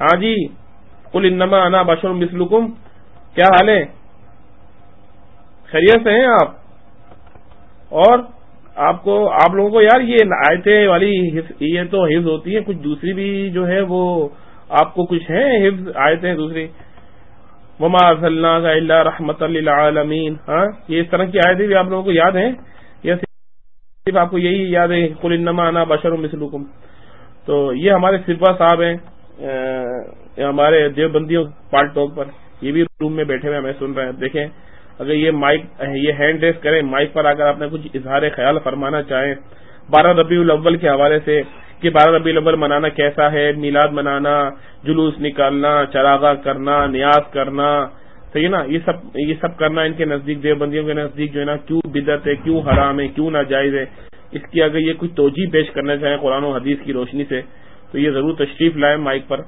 ہاں جی کل انما انا بشر مسلکم کیا حال ہے؟ خیریت سے ہیں آپ؟ اور آپ کو، آپ لوگوں کو یار، یہ آیتیں والی یہ تو حفظ ہوتی ہے کچھ دوسری بھی جو ہے وہ آپ کو کچھ ہیں حفظ آیتیں دوسری؟ وما کا اللہ رحمت اللہ ہاں یہ اس طرح کی آیتیں بھی آپ لوگوں کو یاد ہیں؟ یا صرف آپ کو یہی یاد ہے کل انما انا بشر مسلکم تو یہ ہمارے سرفا صاحب ہیں ہمارے دیوبندیوں پال ٹاک پر، یہ بھی روم میں بیٹھے ہوئے ہمیں سن رہے ہیں، دیکھیں۔ اگر یہ مائک، یہ ہینڈ ریس کریں، مائک پر اگر آپ نے کچھ اظہار خیال فرمانا چاہیں، بارہ ربیع الاول کے حوالے سے کہ بارہ ربیع الاول منانا کیسا ہے، میلاد منانا، جلوس نکالنا چراغا کرنا، نیاز کرنا صحیح نا، یہ سب یہ سب کرنا ان کے نزدیک، دیوبندیوں کے نزدیک جو ہے نا، کیوں بدت ہے، کیوں حرام ہے، کیوں ناجائز ہے اس کی اگر یہ کچھ توجہ پیش کرنا چاہیں قرآن و حدیث کی روشنی سے، تو یہ ضرور تشریف لائیں مائک پر۔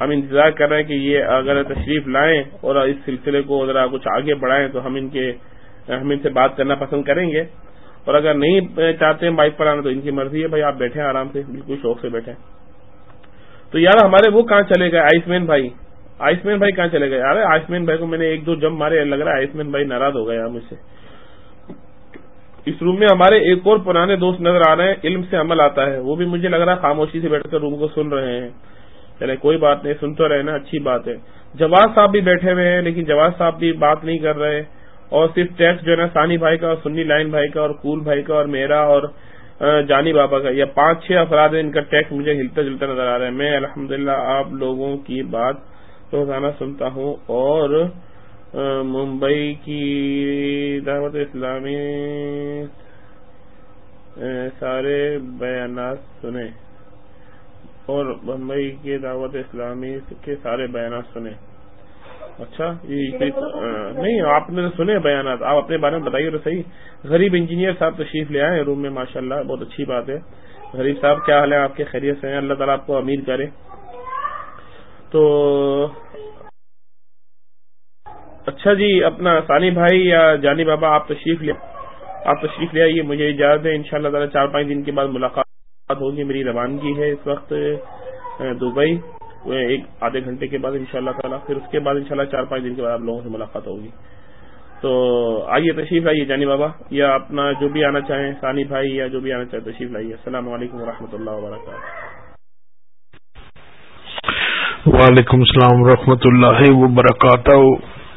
ہم انتظار کر رہے ہیں کہ یہ اگر تشریف لائیں اور اس سلسلے کو ذرا کچھ آگے بڑھائیں تو ہم ان کے ہم ان سے بات کرنا پسند کریں گے۔ اور اگر نہیں چاہتے ہیں بائک پر آنا تو ان کی مرضی ہے، بھائی آپ بیٹھے آرام سے، بالکل شوق سے بیٹھے تو یار ہمارے وہ کہاں چلے گئے؟ آئس مین بھائی۔ آئس مین بھائی کہاں چلے گئے؟ یار آئس مین بھائی کو میں نے ایک دو جب مارے، لگ رہا ہے آئس مین بھائی ناراض ہو گیا مجھ سے۔ اس روم میں ہمارے ایک اور پرانے دوست نظر آ رہے ہیں، علم سے عمل آتا ہے۔ وہ بھی مجھے لگ رہا ہے خاموشی سے بیٹھ کر روم کو سن رہے ہیں۔ چلے، کوئی بات نہیں، سن تو رہے نا، اچھی بات ہے۔ جواز صاحب بھی بیٹھے ہوئے ہیں، لیکن جواز صاحب بھی بات نہیں کر رہے۔ اور صرف ٹیکس جو ہے نا سانی بھائی کا اور سنی لائن بھائی کا اور کول بھائی کا اور میرا اور جانی بابا کا یا پانچ چھ افراد ہیں، ان کا ٹیکس مجھے ہلتا جلتا نظر آ رہا ہے۔ میں الحمدللہ آپ لوگوں کی بات روزانہ سنتا ہوں اور ممبئی کی دعوت اسلامی سارے بیانات سنے اور ممبئی کے دعوت اسلامی کے سارے بیانات سنے اچھا نہیں آپ نے سنے بیانات۔ آپ اپنے بارے میں بتائیے تو صحیح۔ غریب انجینئر صاحب تشریف لے آئے روم میں ماشاء اللہ بہت اچھی بات ہے۔ غریب صاحب کیا حال ہے؟ آپ کے خیریت سے ہیں؟ اللہ تعالیٰ آپ کو امیر کرے۔ تو اچھا جی اپنا ثانی بھائی یا جانی بابا، آپ تشریف لے آپ تشریف لے آئیے، مجھے اجازت ہے ان شاء اللہ تعالیٰ چار پانچ دن کے بعد ملاقات ہوگی، میری روانگی ہے اس وقت دبئی ایک آدھے گھنٹے کے بعد ان شاء اللہ تعالیٰ، پھر اس کے بعد انشاءاللہ چار پانچ دن کے بعد آپ لوگوں سے ملاقات ہوگی۔ تو آئیے، تشریف لائیے جانی بابا، یا اپنا جو بھی آنا چاہیں ثانی بھائی یا جو بھی آنا چاہیں، تشریف لائیے۔ السلام علیکم و اللہ وبرکاتہ۔ وعلیکم السلام ورحمۃ اللہ وبرکاتہ۔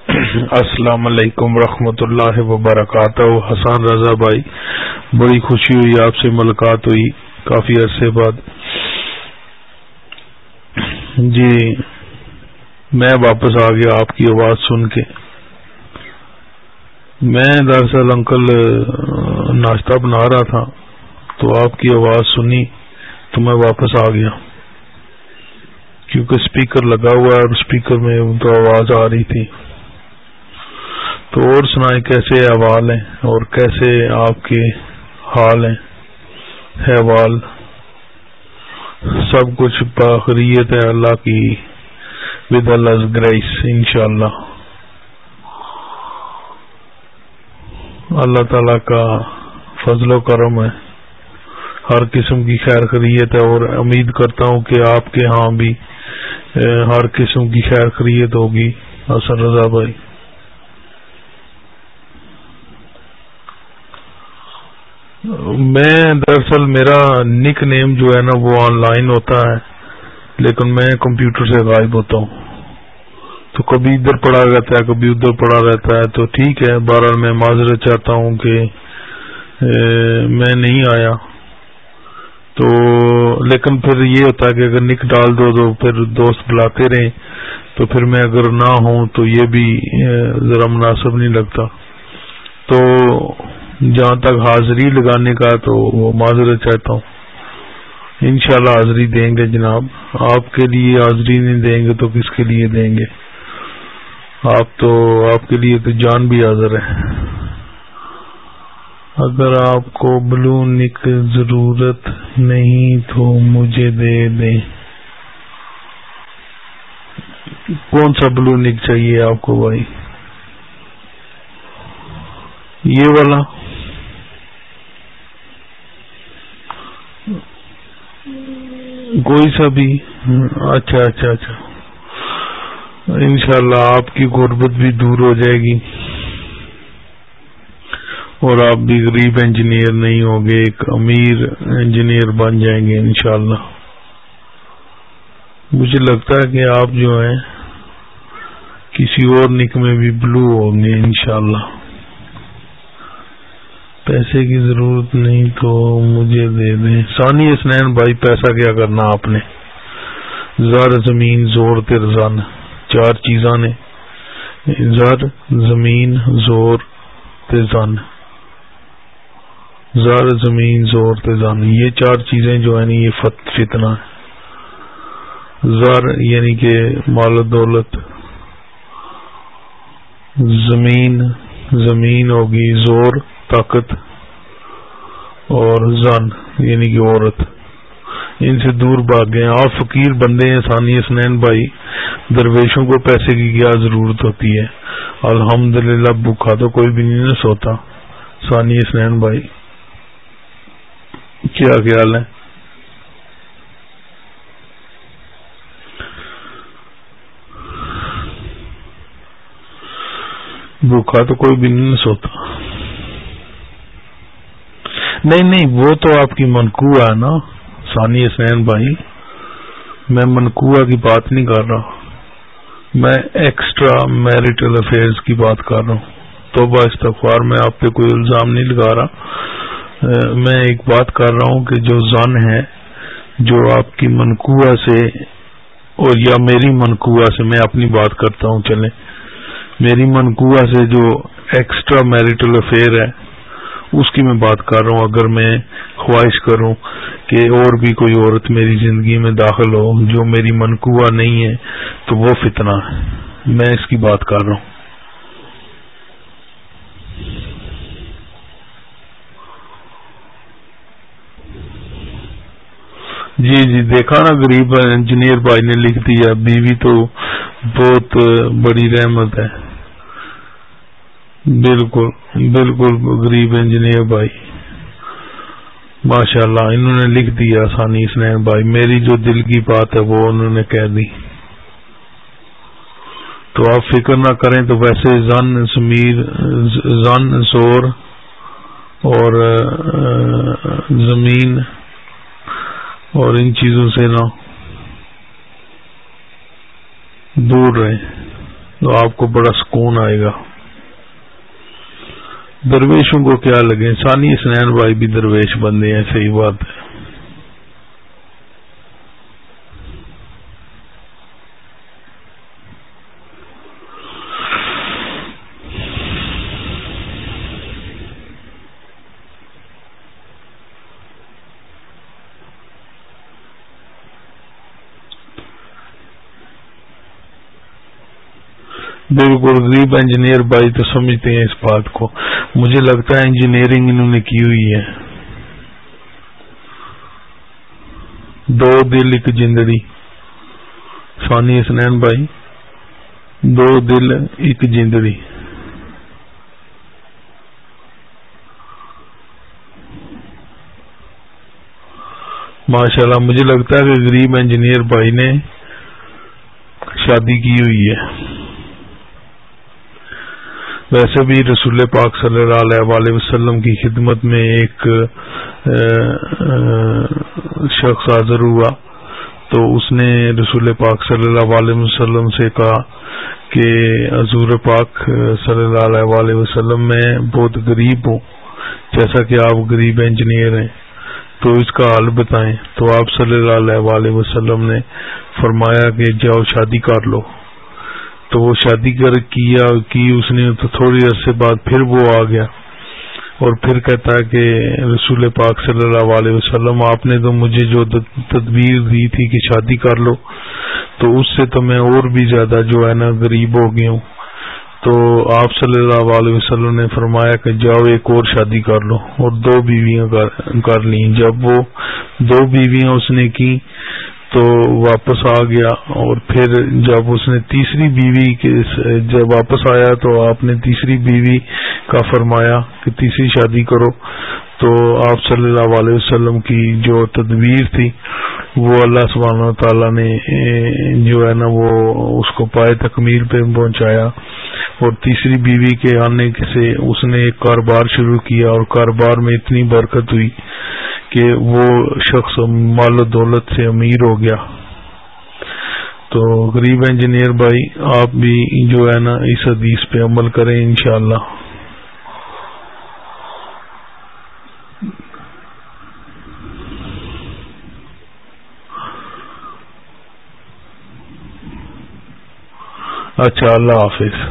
السلام علیکم ورحمۃ اللہ وبرکاتہ. حسان رضا بھائی، بڑی خوشی ہوئی آپ سے ملاقات ہوئی، کافی عرصے بعد. جی میں واپس آ گیا آپ کی آواز سن کے. میں دراصل انکل ناشتہ بنا رہا تھا، تو آپ کی آواز سنی، تو میں واپس آ گیا. کیونکہ اسپیکر لگا ہوا ہے اور اسپیکر میں تو آواز آ رہی تھی. تو اور سنائیں کیسے احوال ہیں اور کیسے آپ کے حال ہیں؟ حوال سب کچھ باخریت ہے اللہ کی ود اللہ گریس ان شاء اللہ اللہ تعالی کا فضل و کرم ہے۔ ہر قسم کی خیر خریت ہے اور امید کرتا ہوں کہ آپ کے ہاں بھی ہر قسم کی خیر خریت ہوگی۔ حسن رضا بھائی۔ میں دراصل میرا نک نیم جو ہے نا وہ آن لائن ہوتا ہے، لیکن میں کمپیوٹر سے غائب ہوتا ہوں۔ تو کبھی ادھر پڑا رہتا ہے، کبھی ادھر پڑا رہتا ہے، تو ٹھیک ہے۔ بہرحال میں معذرت چاہتا ہوں کہ میں نہیں آیا۔ تو لیکن پھر یہ ہوتا ہے کہ اگر نک ڈال دو تو پھر دوست بلاتے رہیں۔ تو پھر میں اگر نہ ہوں تو یہ بھی ذرا مناسب نہیں لگتا۔ تو جہاں تک حاضری لگانے کا تو وہ معذرت چاہتا ہوں۔ انشاءاللہ حاضری دیں گے جناب۔ آپ کے لیے حاضری نہیں دیں گے تو کس کے لیے دیں گے؟ آپ تو آپ کے لیے تو جان بھی حاضر ہے اگر آپ کو بلو نک ضرورت نہیں تو مجھے دے دیں۔ کون سا بلو نک چاہیے آپ کو بھائی؟ یہ والا۔ کوئی سا بھی۔ اچھا اچھا اچھا۔ انشاءاللہ آپ کی غربت بھی دور ہو جائے گی۔ اور آپ بھی غریب انجینئر نہیں ہوں گے، ایک امیر انجینئر بن جائیں گے انشاءاللہ۔ مجھے لگتا ہے کہ آپ جو ہیں، کسی اور نک میں بھی بلو ہوں گے انشاءاللہ۔ پیسے کی ضرورت نہیں تو مجھے دے دیں۔ ثانی اسنین بھائی، پیسہ کیا کرنا آپ نے؟ زر زمین، زور ترزان چار چیزاں نے۔ زر زمین، زور تزن زر زمین، زور تزن یہ چار چیزیں جو ہیں یہ فتنا ہے زر یعنی کہ مال دولت۔ زمین زمین ہوگی، زور۔ طاقت اور زن یعنی کہ عورت۔ ان سے دور بھاگ گئے۔ آپ فقیر بندے ہیں، ثانی اسنین بھائی، درویشوں کو پیسے کی کیا ضرورت ہوتی ہے؟ الحمد للہ تو کوئی بھی نہیں سوتا۔ ثانی اسنین بھائی، کیا خیال ہے؟ بھوکھا تو کوئی بھی نہیں سوتا۔ نہیں نہیں، وہ تو آپ کی منقوع ہے نا۔ ثانی حسین بھائی، میں منقوع کی بات نہیں کر رہا۔ میں ایکسٹرا میرٹل افیئرس کی بات کر رہا ہوں۔ تو استغفار، میں آپ پہ کوئی الزام نہیں لگا رہا۔ میں ایک بات کر رہا ہوں کہ جو زن ہے، جو آپ کی منقوع سے اور یا میری منقوع سے، میں اپنی بات کرتا ہوں چلے میری منقوع سے جو ایکسٹرا میرٹل افیئر ہے اس کی میں بات کر رہا ہوں، اگر میں خواہش کروں کہ اور بھی کوئی عورت میری زندگی میں داخل ہو، جو میری منقوع نہیں ہے، تو وہ فتنہ ہے۔ میں اس کی بات کر رہا ہوں۔ جی جی دیکھا نا، غریب انجینئر بھائی نے لکھ دیا، بیوی تو بہت بڑی رحمت ہے۔ بالکل بالکل غریب انجینئر بھائی۔ ماشاء اللہ انہوں نے لکھ دیا آسانی اسنین بھائی۔ میری جو دل کی بات ہے وہ انہوں نے کہہ دی۔ تو آپ فکر نہ کریں تو ویسے زن، سمیر، زن، زور اور زمین اور ان چیزوں سے نہ دور رہیں۔ تو آپ کو بڑا سکون آئے گا۔ درویشوں کو کیا لگے؟ ثانی اسنین بھائی بھی درویش بندے ہیں صحیح بات ہے۔ بالکل غریب انجینئر بھائی تو سمجھتے ہیں اس بات کو۔ مجھے لگتا ہے انجینئرنگ انہوں نے کی ہوئی ہے۔ دو دل، ایک جندڑی سانی اسنین بھائی، دو دل، ایک جندڑی ماشاء اللہ مجھے لگتا ہے کہ غریب انجینئر بھائی نے شادی کی ہوئی ہے۔ ویسے بھی رسول پاک صلی اللہ علیہ وسلم کی خدمت میں ایک شخص حاضر ہوا۔ تو اس نے رسول پاک صلی اللہ علیہ وسلم سے کہا کہ حضور پاک صلی اللہ علیہ وسلم میں بہت غریب ہوں، جیسا کہ آپ غریب انجینئر ہیں۔ تو اس کا حل بتائیں۔ تو آپ صلی اللہ علیہ وسلم نے فرمایا کہ جاؤ شادی کر لو۔ تو وہ شادی کر کیا کی اس نے تو تھوڑی عرصے بعد پھر وہ آ گیا اور پھر کہتا ہے کہ رسول پاک صلی اللہ علیہ وسلم، آپ نے تو مجھے جو تدبیر دی تھی کہ شادی کر لو، تو اس سے تو میں اور بھی زیادہ جو ہے نا غریب ہو گیا ہوں۔ تو آپ صلی اللہ علیہ وسلم نے فرمایا کہ جاؤ ایک اور شادی کر لو اور دو بیویاں کر لی جب وہ دو بیویاں اس نے کی تو واپس آ گیا اور پھر جب اس نے تیسری بیوی کے جب واپس آیا تو آپ نے تیسری بیوی کا فرمایا کہ تیسری شادی کرو۔ تو آپ صلی اللہ علیہ وسلم کی جو تدبیر تھی، وہ اللہ سبحانہ تعالیٰ نے جو ہے نا، وہ اس کو پائے تکمیل پہ پہنچایا۔ اور تیسری بیوی کے آنے سے اس نے ایک کاروبار شروع کیا اور کاروبار میں اتنی برکت ہوئی کہ وہ شخص مال و دولت سے امیر ہو گیا۔ تو غریب انجینئر بھائی، آپ بھی جو ہے نا، اس حدیث پہ عمل کریں انشاءاللہ۔ اچھا اللہ حافظ۔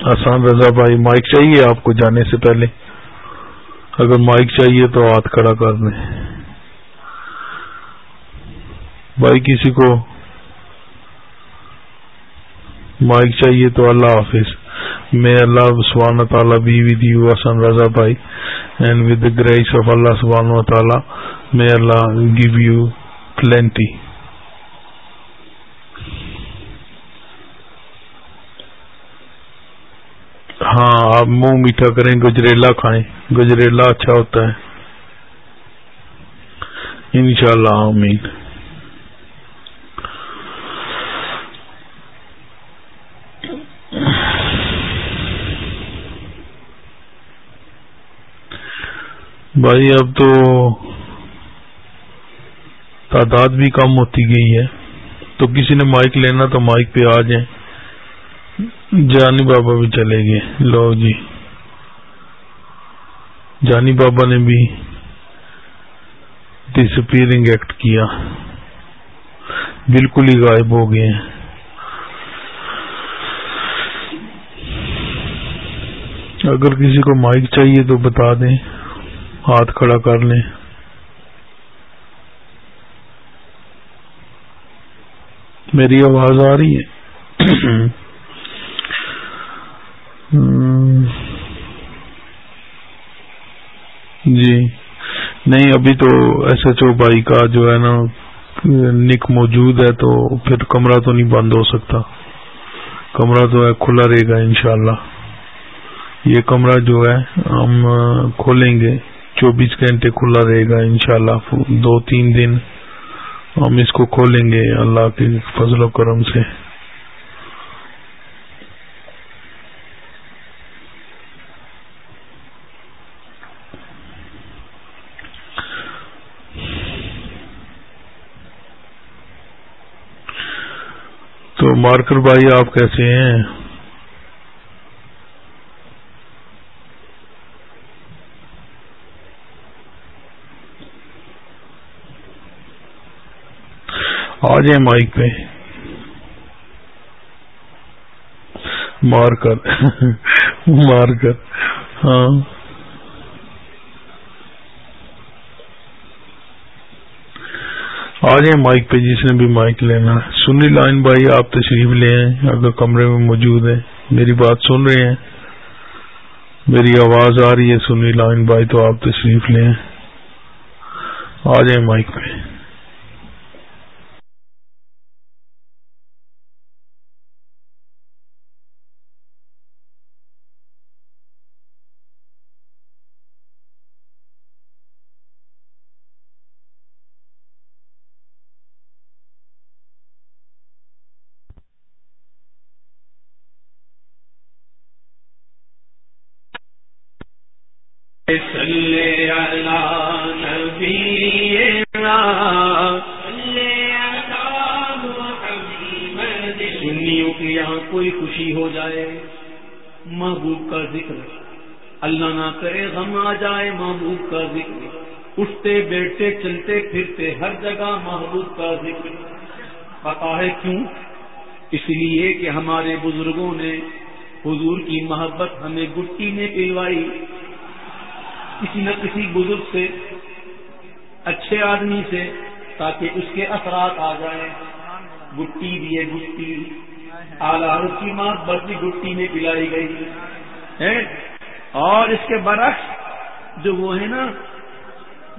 آسان رضا بھائی، مائک چاہیے آپ کو جانے سے پہلے؟ اگر مائک چاہیے تو ہاتھ کھڑا کر دیں۔ بھائی، کسی کو مائک چاہیے تو اللہ حافظ۔ میں اللہ سبحانہ تعالیٰ be with you Hasan Raza بھائی۔ And with grace of Allah سبحانہ تعالیٰ میں اللہ گیو یو پلینٹی ہاں آپ منہ میٹھا کریں، گجریلا کھائیں۔ گجریلا اچھا ہوتا ہے۔ انشاءاللہ، آمین۔ بھائی، اب تو تعداد بھی کم ہوتی گئی ہے۔ تو کسی نے مائک لینا تو مائک پہ آ جائیں۔ جانی بابا بھی چلے گئے۔ لو جی۔ جانی بابا نے بھی ڈسپیئرنگ ایکٹ کیا۔ بالکل ہی غائب ہو گئے۔ ہیں اگر کسی کو مائک چاہیے تو بتا دیں۔ ہاتھ کھڑا کر لیں۔ میری آواز آ رہی ہے؟ جی۔ نہیں، ابھی تو ایس ایچ او بھائی کا جو ہے نا، نک موجود ہے تو پھر کمرہ تو نہیں بند ہو سکتا۔ کمرہ تو ہے، کھلا رہے گا انشاءاللہ۔ یہ کمرہ جو ہے، ہم کھولیں گے۔ چوبیس گھنٹے کھلا رہے گا انشاءاللہ، دو تین دن ہم اس کو کھولیں گے، اللہ کے فضل و کرم سے۔ مارکر بھائی آپ کیسے ہیں؟ آ جائیں مائک پہ۔ مار کر۔ مار کر۔ ہاں۔ آ جائیں مائک پہ جس نے بھی مائک لینا۔ سنی لائن بھائی، آپ تشریف لے ہیں اگر کمرے میں موجود ہیں۔ میری بات سن رہے ہیں۔ میری آواز آ رہی ہے سنی لائن بھائی، تو آپ تشریف لیں آ جائیں مائک پہ۔ جگہ محبوب کا ذکر۔ پتا ہے کیوں؟ اس لیے کہ ہمارے بزرگوں نے حضور کی محبت ہمیں گٹی میں پلوائی۔ کسی نہ کسی بزرگ سے، اچھے آدمی سے، تاکہ اس کے اثرات آ جائیں۔ گٹی دیے گٹی۔ آلہ کی محبت بھی گٹی میں پلائی گئی۔ ہے اور اس کے برعکس جو وہ ہے نا،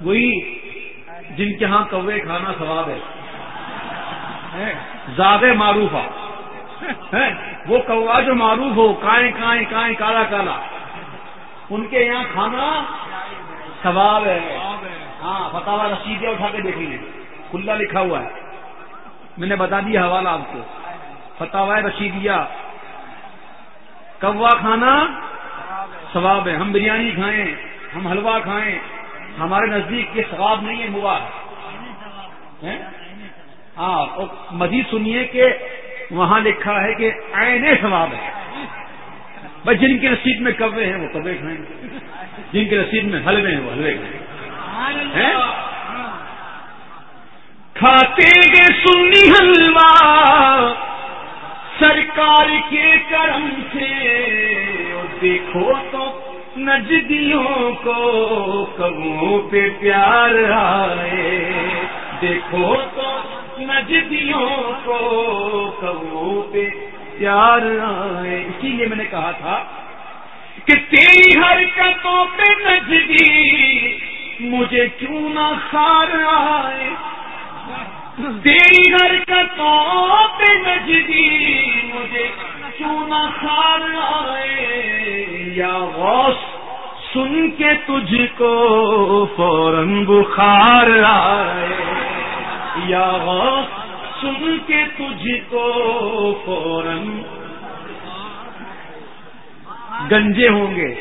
وہی جن کے ہاں کوے کھانا ثواب ہے۔ زیادہ معروف وہ کوا جو معروف ہو، کائیں کائیں کائیں کالا کالا۔ ان کے یہاں کھانا ثواب ہے۔ ہاں فتح رسید اٹھا کے دیکھ لیجیے کھلا لکھا ہوا ہے۔ میں نے بتا دیا حوالہ آپ کو۔ فتح رشیدیا کوا کھانا ثواب ہے۔ ہم بریانی کھائیں، ہم حلوہ کھائیں۔ ہمارے نزدیک یہ ثواب نہیں ہے مبارک ہاں مزید سنیے کہ وہاں لکھا ہے کہ عین ثواب ہے۔ بس جن کے نصیب میں کبے ہیں وہ کبے کھائیں جن کے نصیب میں حلوے ہیں وہ حلوے کھائیں کھاتے گے سنی حلوا سرکار کے کرم سے۔ دیکھو تو نجدیوں کو کبوں پہ پیار آئے۔ دیکھو تو نجدیوں کو کبوں پہ پیار آئے۔ اسی لیے میں نے کہا تھا کہ تیری حرکتوں پہ نجدی مجھے کیوں نہ خار آئے؟ تیری حرکتوں پہ نجدی مجھے کیوں نہ خار آئے؟ یا غوث، سن کے تجھ کو فوراً بخار آئے۔ یا غوث، سن کے تجھ کو فوراً گنجے ہوں گے۔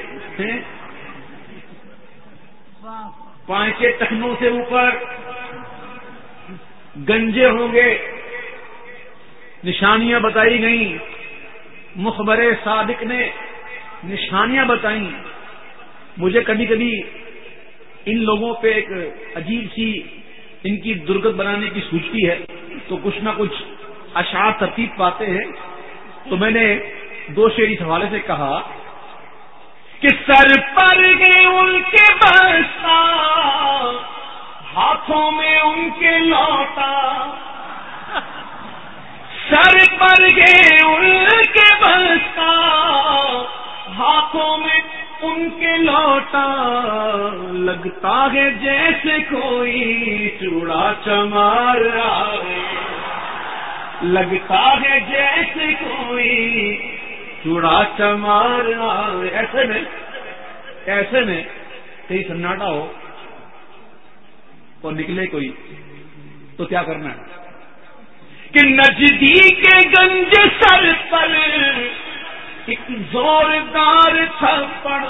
پائے کے ٹخنوں سے اوپر گنجے ہوں گے۔ نشانیاں بتائی گئیں۔ مخبر صادق نے نشانیاں بتائیں۔ مجھے کبھی کبھی ان لوگوں پہ ایک عجیب سی ان کی درگت بنانے کی سوچتی ہے۔ تو کچھ نہ کچھ اشعار ترتیب پاتے ہیں۔ تو میں نے دو شیر اس حوالے سے کہا کہ سر پر گئے ان کے برسا ہاتھوں میں ان کے لوٹا۔ سر پر گئے ان کے برسا ہاتھوں میں ان کے لوٹا۔ لگتا ہے جیسے کوئی چوڑا چمار لگتا ہے جیسے کوئی چوڑا چمار ایسے میں ایسے میں، کہیں سناٹا ہو اور نکلے کوئی، تو کیا کرنا ہے؟ کہ نزدیک گنج سر پر ایک زوردار تھپڑ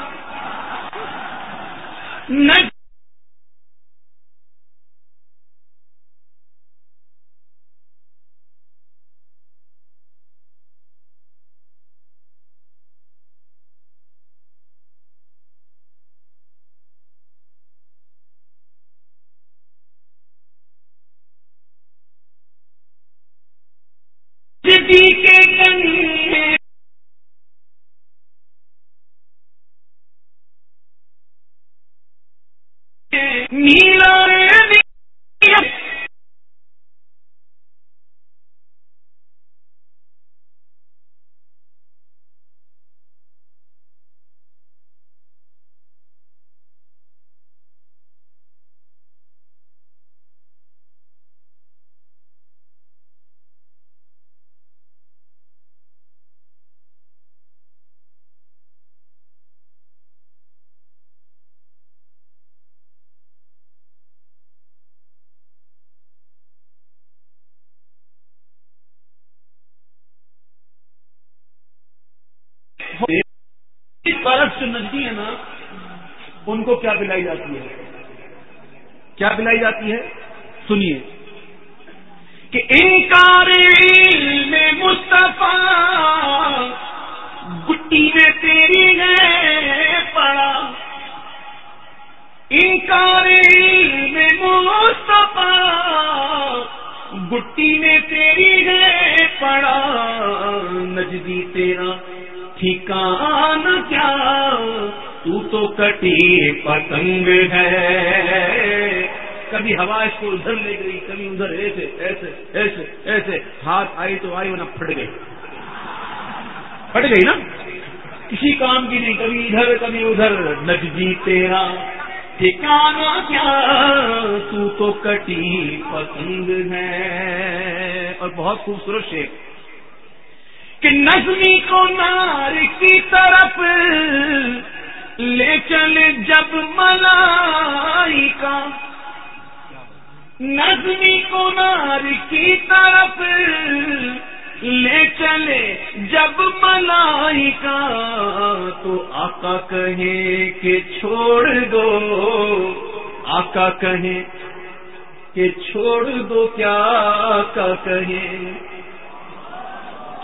نہیں ان کو کیا پلائی جاتی ہے؟ کیا پلائی جاتی ہے؟ سنیے۔ کہ انکار میں مصطفیٰ، گٹی میں تیری ہے پڑا۔ انکار میں مصطفیٰ، گٹی میں تیری ہے پڑا۔ نجدی تیرا ٹھیکان کیا؟ تو تو کٹی پتنگ ہے۔ کبھی ہوا اس کو ادھر لے گئی، کبھی ادھر، ایسے ایسے ایسے ایسے۔ ہاتھ آئی تو آئی ورنہ پھٹ گئی پھٹ گئی نا؟ کسی کام کی نہیں، کبھی ادھر کبھی ادھر۔ نجدی تیرا ٹھکانا کیا؟ تو تو کٹی پسند ہے۔ اور بہت خوبصورت شیخ کہ نظمی کو نار کی طرف لے چلے جب ملائی کا نظمی کو نار کی طرف لے چلے جب ملائی کا تو آقا کہے کہ چھوڑ دو، آقا کہے کہ چھوڑ دو کیا؟ آقا کہے،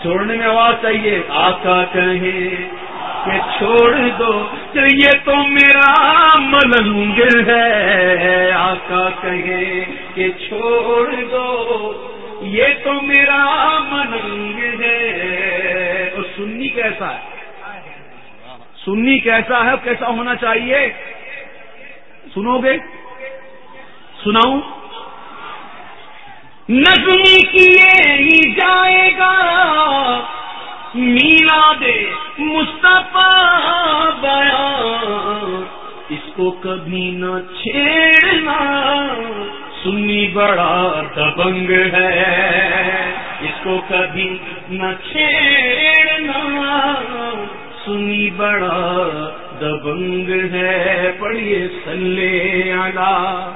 چھوڑنے میں آواز چاہیے آقا کہیں کہ چھوڑ دو کہ یہ تو میرا ملنگ ہے۔ آقا کہیں کہ چھوڑ دو، یہ تو میرا ملنگ ہے۔ اور سنی کیسا ہے؟ سنی کیسا ہے؟ کیسا ہونا چاہیے؟ سنو گے؟ سناؤں؟ نظمی کیے ہی جائے گا۔ میلا دے مصطفیٰ بیان۔ اس کو کبھی نہ چھیڑنا، سنی بڑا دبنگ ہے۔ اس کو کبھی نہ چھیڑنا، سنی بڑا دبنگ ہے۔ پڑھیے سلے آگا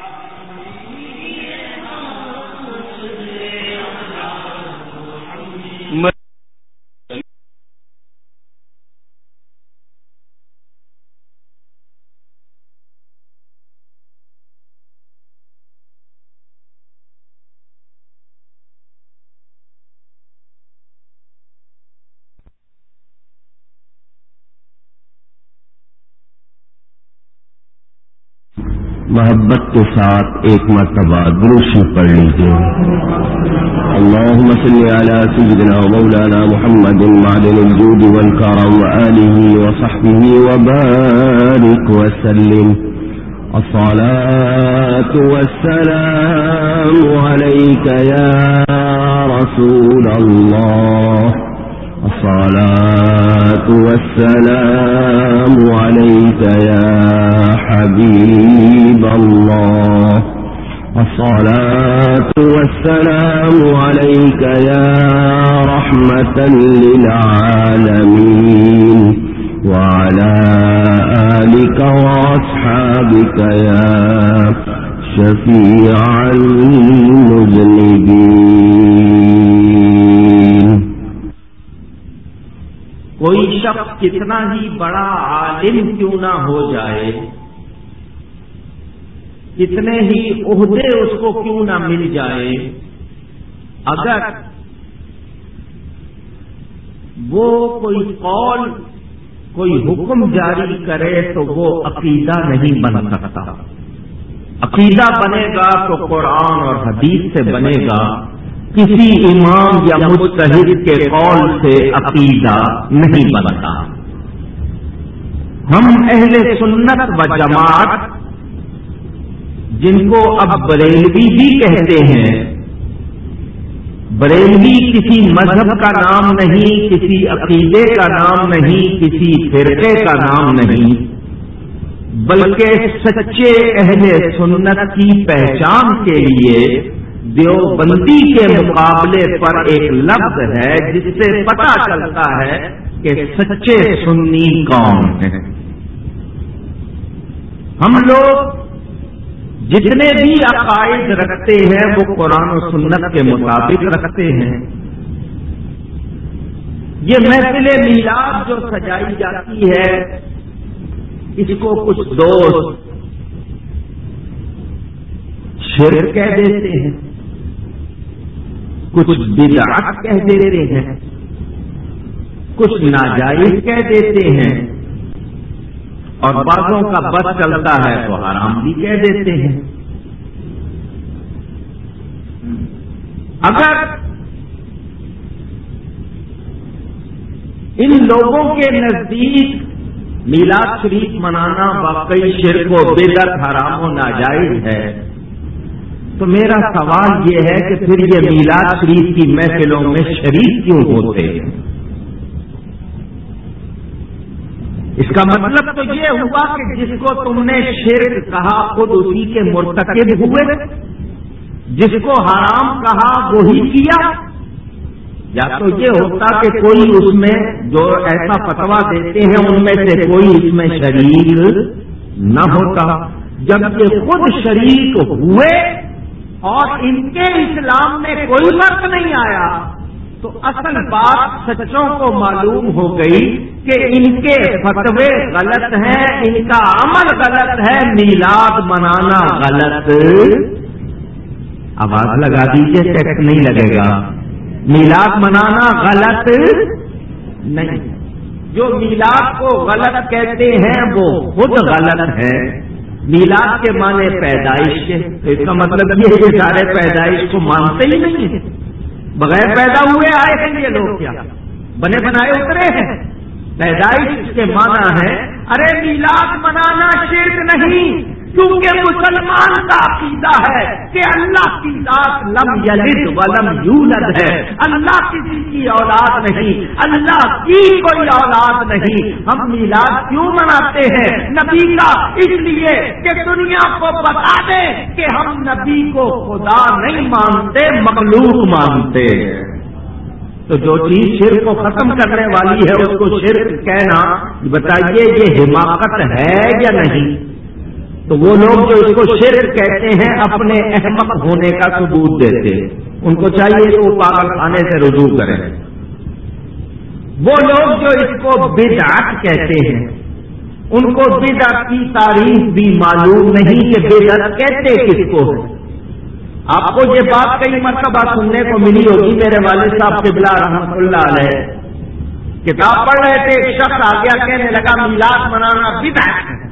محبت کے ساتھ ایک مرتبہ دروشی پڑھ لیجیے اللهم صل على سيدنا ومولانا محمد معدن الجود والكرم وآله وصحبه وبارك وسلم الصلاة والسلام عليك يا رسول الله الصلاة والسلام عليك يا حبيب الله. الصلاة والسلام عليك يا رحمة للعالمين. وعلى آلك وأصحابك يا شفيع المذنبين. کوئی شخص کتنا ہی بڑا عالم کیوں نہ ہو جائے، کتنے ہی عہدے اس کو کیوں نہ مل جائے۔ اگر وہ کوئی قول، کوئی حکم جاری کرے تو وہ عقیدہ نہیں بن سکتا۔ عقیدہ بنے گا تو قرآن اور حدیث سے بنے گا۔ کسی امام یا مستحد کے قول سے عقیدہ نہیں بنتا۔ ہم اہل سنت و جماعت، جن کو اب بریلوی بھی کہتے ہیں، بریلوی کسی مذہب کا نام نہیں، کسی عقیدے کا نام نہیں، کسی فرقے کا نام نہیں، بلکہ سچے اہل سنت کی پہچان کے لیے دیوبندی کے مقابلے پر ایک لفظ ہے جس سے پتا چلتا ہے کہ سچے سنی کون ہیں۔ ہم لوگ جتنے بھی عقائد رکھتے ہیں وہ قرآن و سنت کے مطابق رکھتے ہیں۔ یہ محفل میلاد جو سجائی جاتی ہے، اس کو کچھ دوست شرک کہہ دیتے ہیں۔ کچھ بدعت کہہ دیتے ہیں۔ کچھ ناجائز کہہ دیتے ہیں۔ اور باتوں کا بس چلتا ہے تو حرام بھی کہہ دیتے ہیں۔ اگر ان لوگوں کے نزدیک میلاد شریف منانا واقعی شرک و بدر حرام و ناجائز ہے تو میرا سوال یہ ہے کہ پھر یہ میلاد شریف کی محفلوں میں شریف کیوں ہوتے ہیں؟ اس کا مطلب تو یہ ہوا کہ جس کو تم نے شیر کہا خود اسی کے مرتکب ہوئے، جس کو حرام کہا وہی کیا۔ یا تو یہ ہوتا کہ کوئی اس میں جو ایسا فتوا دیتے ہیں، ان میں سے کوئی اس میں شریک نہ ہوتا جب خود شریک ہوئے اور ان کے اسلام میں کوئی فرق نہیں آیا، تو اصل بات سچوں کو معلوم ہو گئی کہ ان کے فتوے غلط ہیں، ان کا عمل غلط ہے، میلاد منانا غلط۔ آواز لگا دیجیے ٹیکس نہیں لگے گا۔ میلاد منانا غلط؟ نہیں۔ جو میلاد کو غلط کہتے ہیں، وہ خود غلط ہے میلاد کے معنی پیدائش کے تو اس کا مطلب یہ ہے کہ سارے پیدائش کو مانتے ہی نہیں ہیں۔ بغیر پیدا ہوئے آئے ہیں یہ لوگ کیا؟ بنے بنائے اترے ہیں۔ پیدائش کے معنی ہے، ارے میلاد منانا شرک نہیں۔ کیونکہ مسلمان کا عقیدہ ہے کہ اللہ کی ذات لم یلد ولم یولد ہے۔ اللہ کسی کی اولاد نہیں، اللہ کی کوئی اولاد نہیں۔ ہم میلاد کیوں مناتے ہیں؟ نبی کا اس لیے کہ دنیا کو بتا دیں کہ ہم نبی کو خدا نہیں مانتے، مخلوق مانتے۔ ہیں تو جو چیز شرک کو ختم کرنے والی ہے، اس کو شرک کہنا، بتائیے یہ حماقت ہے یا نہیں؟ تو وہ لوگ جو اس کو شرک کہتے ہیں اپنے احمد ہونے کا ثبوت دیتے ان کو چاہیے کہ وہ پاگل خانے سے رجوع کریں۔ وہ لوگ جو اس کو بدعت کہتے ہیں، ان کو بدعت کی تاریخ بھی معلوم نہیں کہ بدعت کہتے کس کو ہے آپ کو یہ بات کئی مرتبہ سننے کو ملی ہوگی، میرے والد صاحب قبلہ رحمت اللہ علیہ۔ کتاب پڑھ رہے تھے، ایک شخص آگیا کہنے لگا، میلاد منانا بدعت ہے۔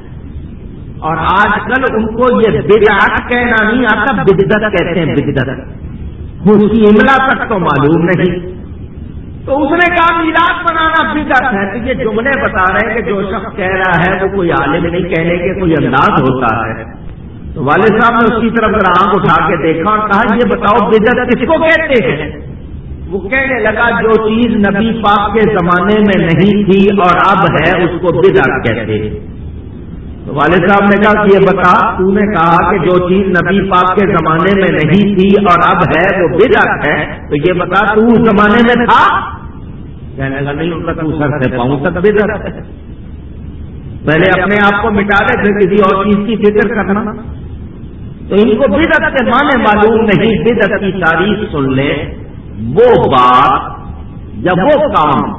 اور آج کل ان کو یہ بدعت کہنا نہیں آتا بدت کہتے ہیں بدت اس املا تک تو معلوم نہیں۔ تو اس نے کہا، میلاد بنانا بدت ہے۔ تو یہ جملے بتا رہے ہیں کہ جو شخص کہہ رہا ہے، وہ کوئی عالم نہیں، کہنے کے کوئی انداز ہوتا ہے۔ تو والد صاحب نے اس کی طرف آنکھ اٹھا کے دیکھا اور کہا، یہ بتاؤ بدت کس کو کہتے ہیں؟ وہ کہنے لگا، جو چیز نبی پاک کے زمانے میں نہیں تھی اور اب ہے، اس کو بدعت کہتے ہیں۔ والد صاحب نے کہا کہ یہ بتا، تو نے کہا کہ جو چیز نبی پاک کے زمانے میں نہیں تھی اور اب ہے، وہ بدعت ہے، تو یہ بتا، تو اس زمانے میں تھا؟ کہنے لگا، نہیں ان کا تو سر سے پاؤں تک بدعت ہے۔ پہلے اپنے آپ کو مٹا دے، پھر کسی اور چیز کی فکر کرنا۔ تو ان کو بدت کے معنی معلوم نہیں بدت کی تاریخ سن لے۔ وہ بات یا وہ کام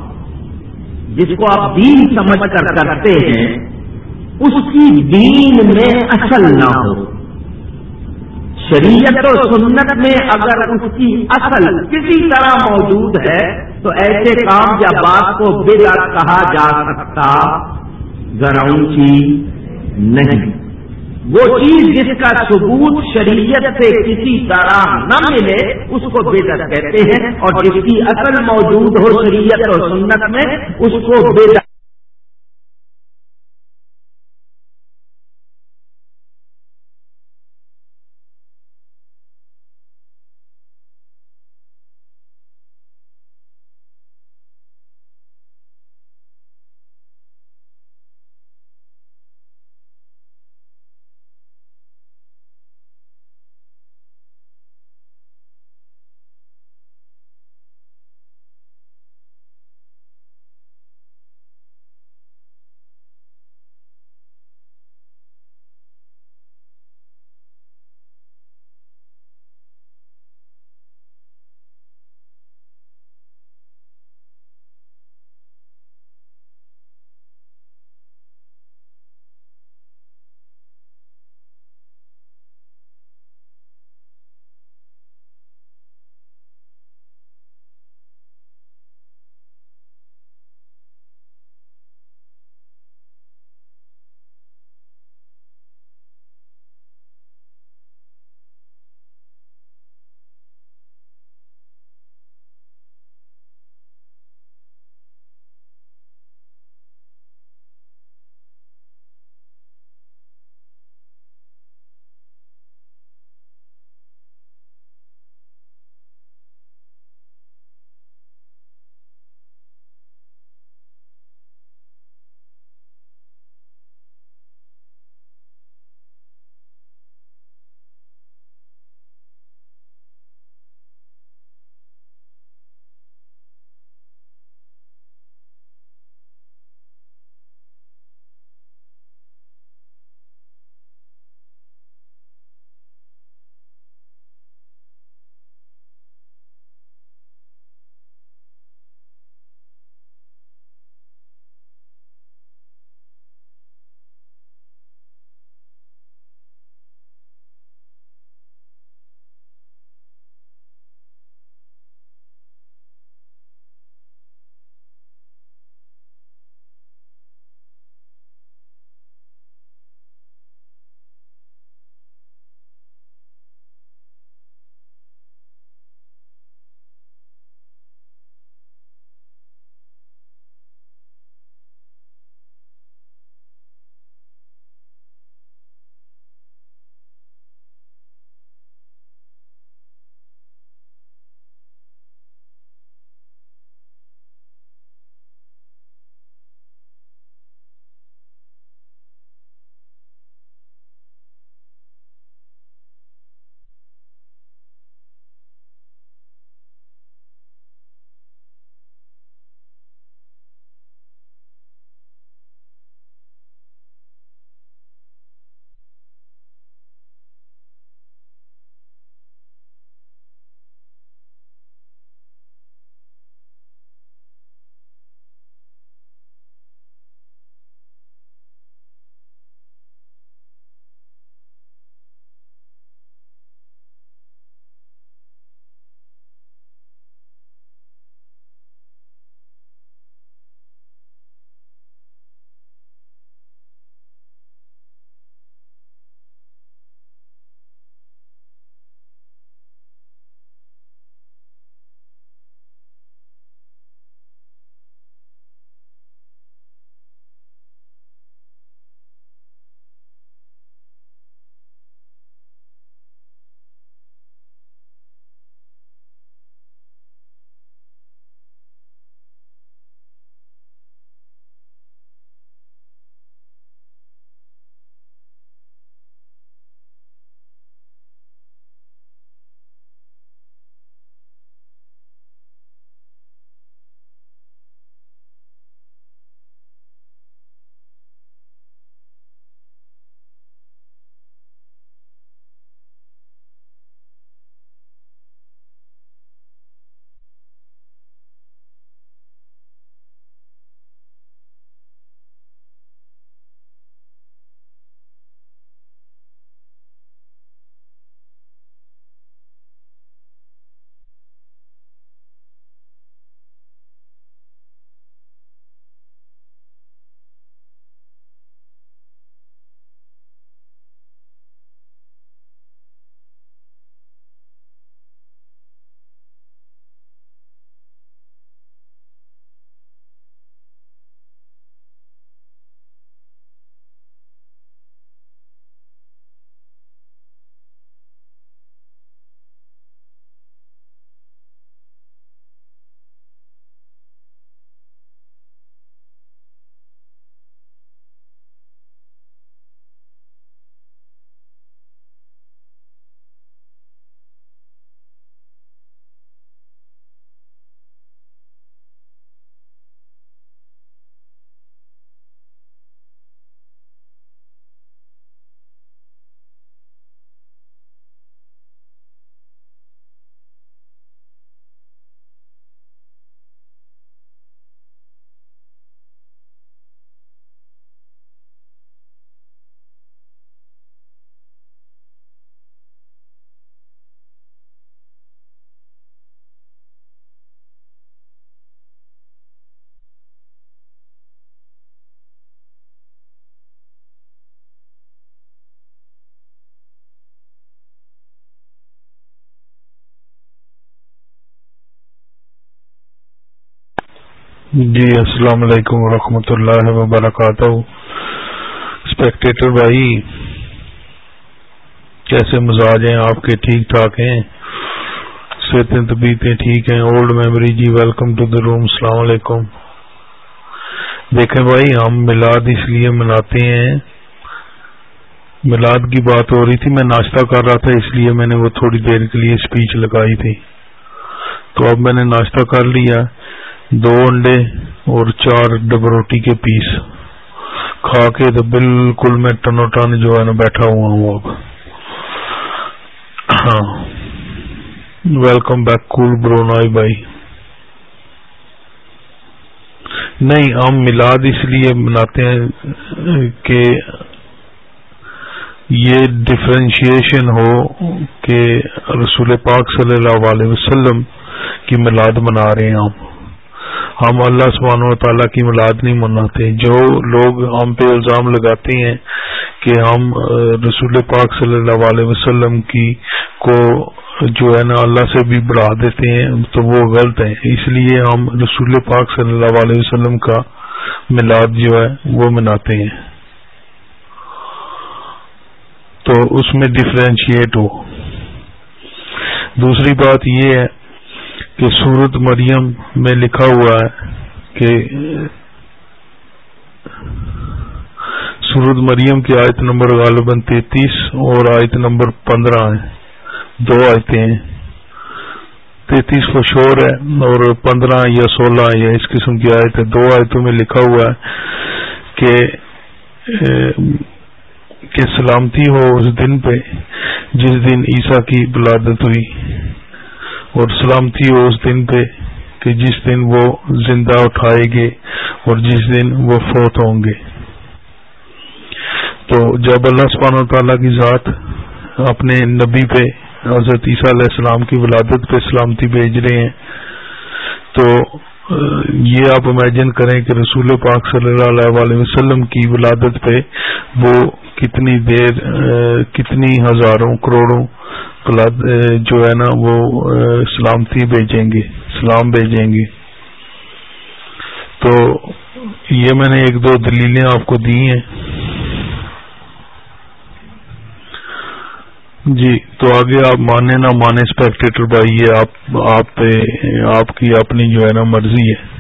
جس کو آپ دین سمجھ کر کرتے ہیں اس کی دین میں اصل نہ ہو۔ شریعت و سنت میں اگر اس کی اصل کسی طرح موجود ہے، تو ایسے کام یا بات کو بلا کہا جا سکتا گراؤنچی نہیں۔ وہ چیز جس کا ثبوت شریعت سے کسی طرح نہ ملے، اس کو بےدت کہتے ہیں۔ اور جس کی اصل موجود ہو شریعت اور سنت میں، اس کو بےدت جی السلام علیکم ورحمۃ اللہ وبرکاتہ۔ اسپیکٹیٹر بھائی، کیسے مزاج ہیں؟ آپ کے ٹھیک ٹھاک ہیں؟ صحتیں، طبیعتیں ٹھیک ہیں؟ اولڈ میموری جی ویلکم ٹو دا روم السلام علیکم۔ دیکھیں بھائی، ہم میلاد اس لیے مناتے ہیں۔ میلاد کی بات ہو رہی تھی، میں ناشتہ کر رہا تھا، اس لیے میں نے وہ تھوڑی دیر کے لیے اسپیچ لگائی تھی۔ تو اب میں نے ناشتہ کر لیا۔ دو انڈے اور چار ڈب روٹی کے پیس کھا کے تو بالکل میں ٹنو ٹن جو ہے نا بیٹھا ہوا ہوں اب۔ ہاں۔ ویلکم بیک کول برونائی بھائی نہیں، ہم میلاد اس لیے مناتے ہیں کہ یہ ڈفرینشیشن ہو کہ رسول پاک صلی اللہ علیہ وسلم کی میلاد منا رہے ہیں ہم۔ ہم اللہ سبحانہ و تعالیٰ کی میلاد نہیں مناتے۔ جو لوگ ہم پہ الزام لگاتے ہیں کہ ہم رسول پاک صلی اللہ علیہ وسلم کی کو جو ہے نا اللہ سے بھی بڑھا دیتے ہیں، تو وہ غلط ہے اس لیے ہم رسول پاک صلی اللہ علیہ وسلم کا میلاد جو ہے وہ مناتے ہیں۔ تو اس میں ڈفرینشیٹ ہو۔ دوسری بات یہ ہے کہ سورت مریم میں لکھا ہوا ہے کہ سورت مریم کی آیت نمبر غالباً تینتیس اور آیت نمبر پندرہ ہے دو آیتیں ہیں۔ تینتیس کو شور ہے اور پندرہ یا سولہ یا اس قسم کی آیت ہے۔ دو آیتوں میں لکھا ہوا ہے کہ کہ سلامتی ہو اس دن پہ، جس دن عیسیٰ کی ولادت ہوئی۔ اور سلامتی ہو اس دن پہ کہ جس دن وہ زندہ اٹھائے گے اور جس دن وہ فوت ہوں گے۔ تو جب اللہ سبحانہ تعالیٰ کی ذات اپنے نبی پہ حضرت عیسیٰ علیہ السلام کی ولادت پہ سلامتی بھیج رہے ہیں، تو یہ آپ امیجن کریں کہ رسول پاک صلی اللہ علیہ وسلم کی ولادت پہ وہ کتنی دیر، کتنی ہزاروں، کروڑوں جو ہے نا، وہ سلامتی بھیجیں گے، سلام بھیجیں گے۔ تو یہ میں نے ایک دو دلیلیں آپ کو دی ہیں۔ جی تو آگے آپ مانے نہ مانے اسپیکٹیٹر بھائی، یہ آپ آپ پہ، آپ کی اپنی جو ہے نا مرضی ہے۔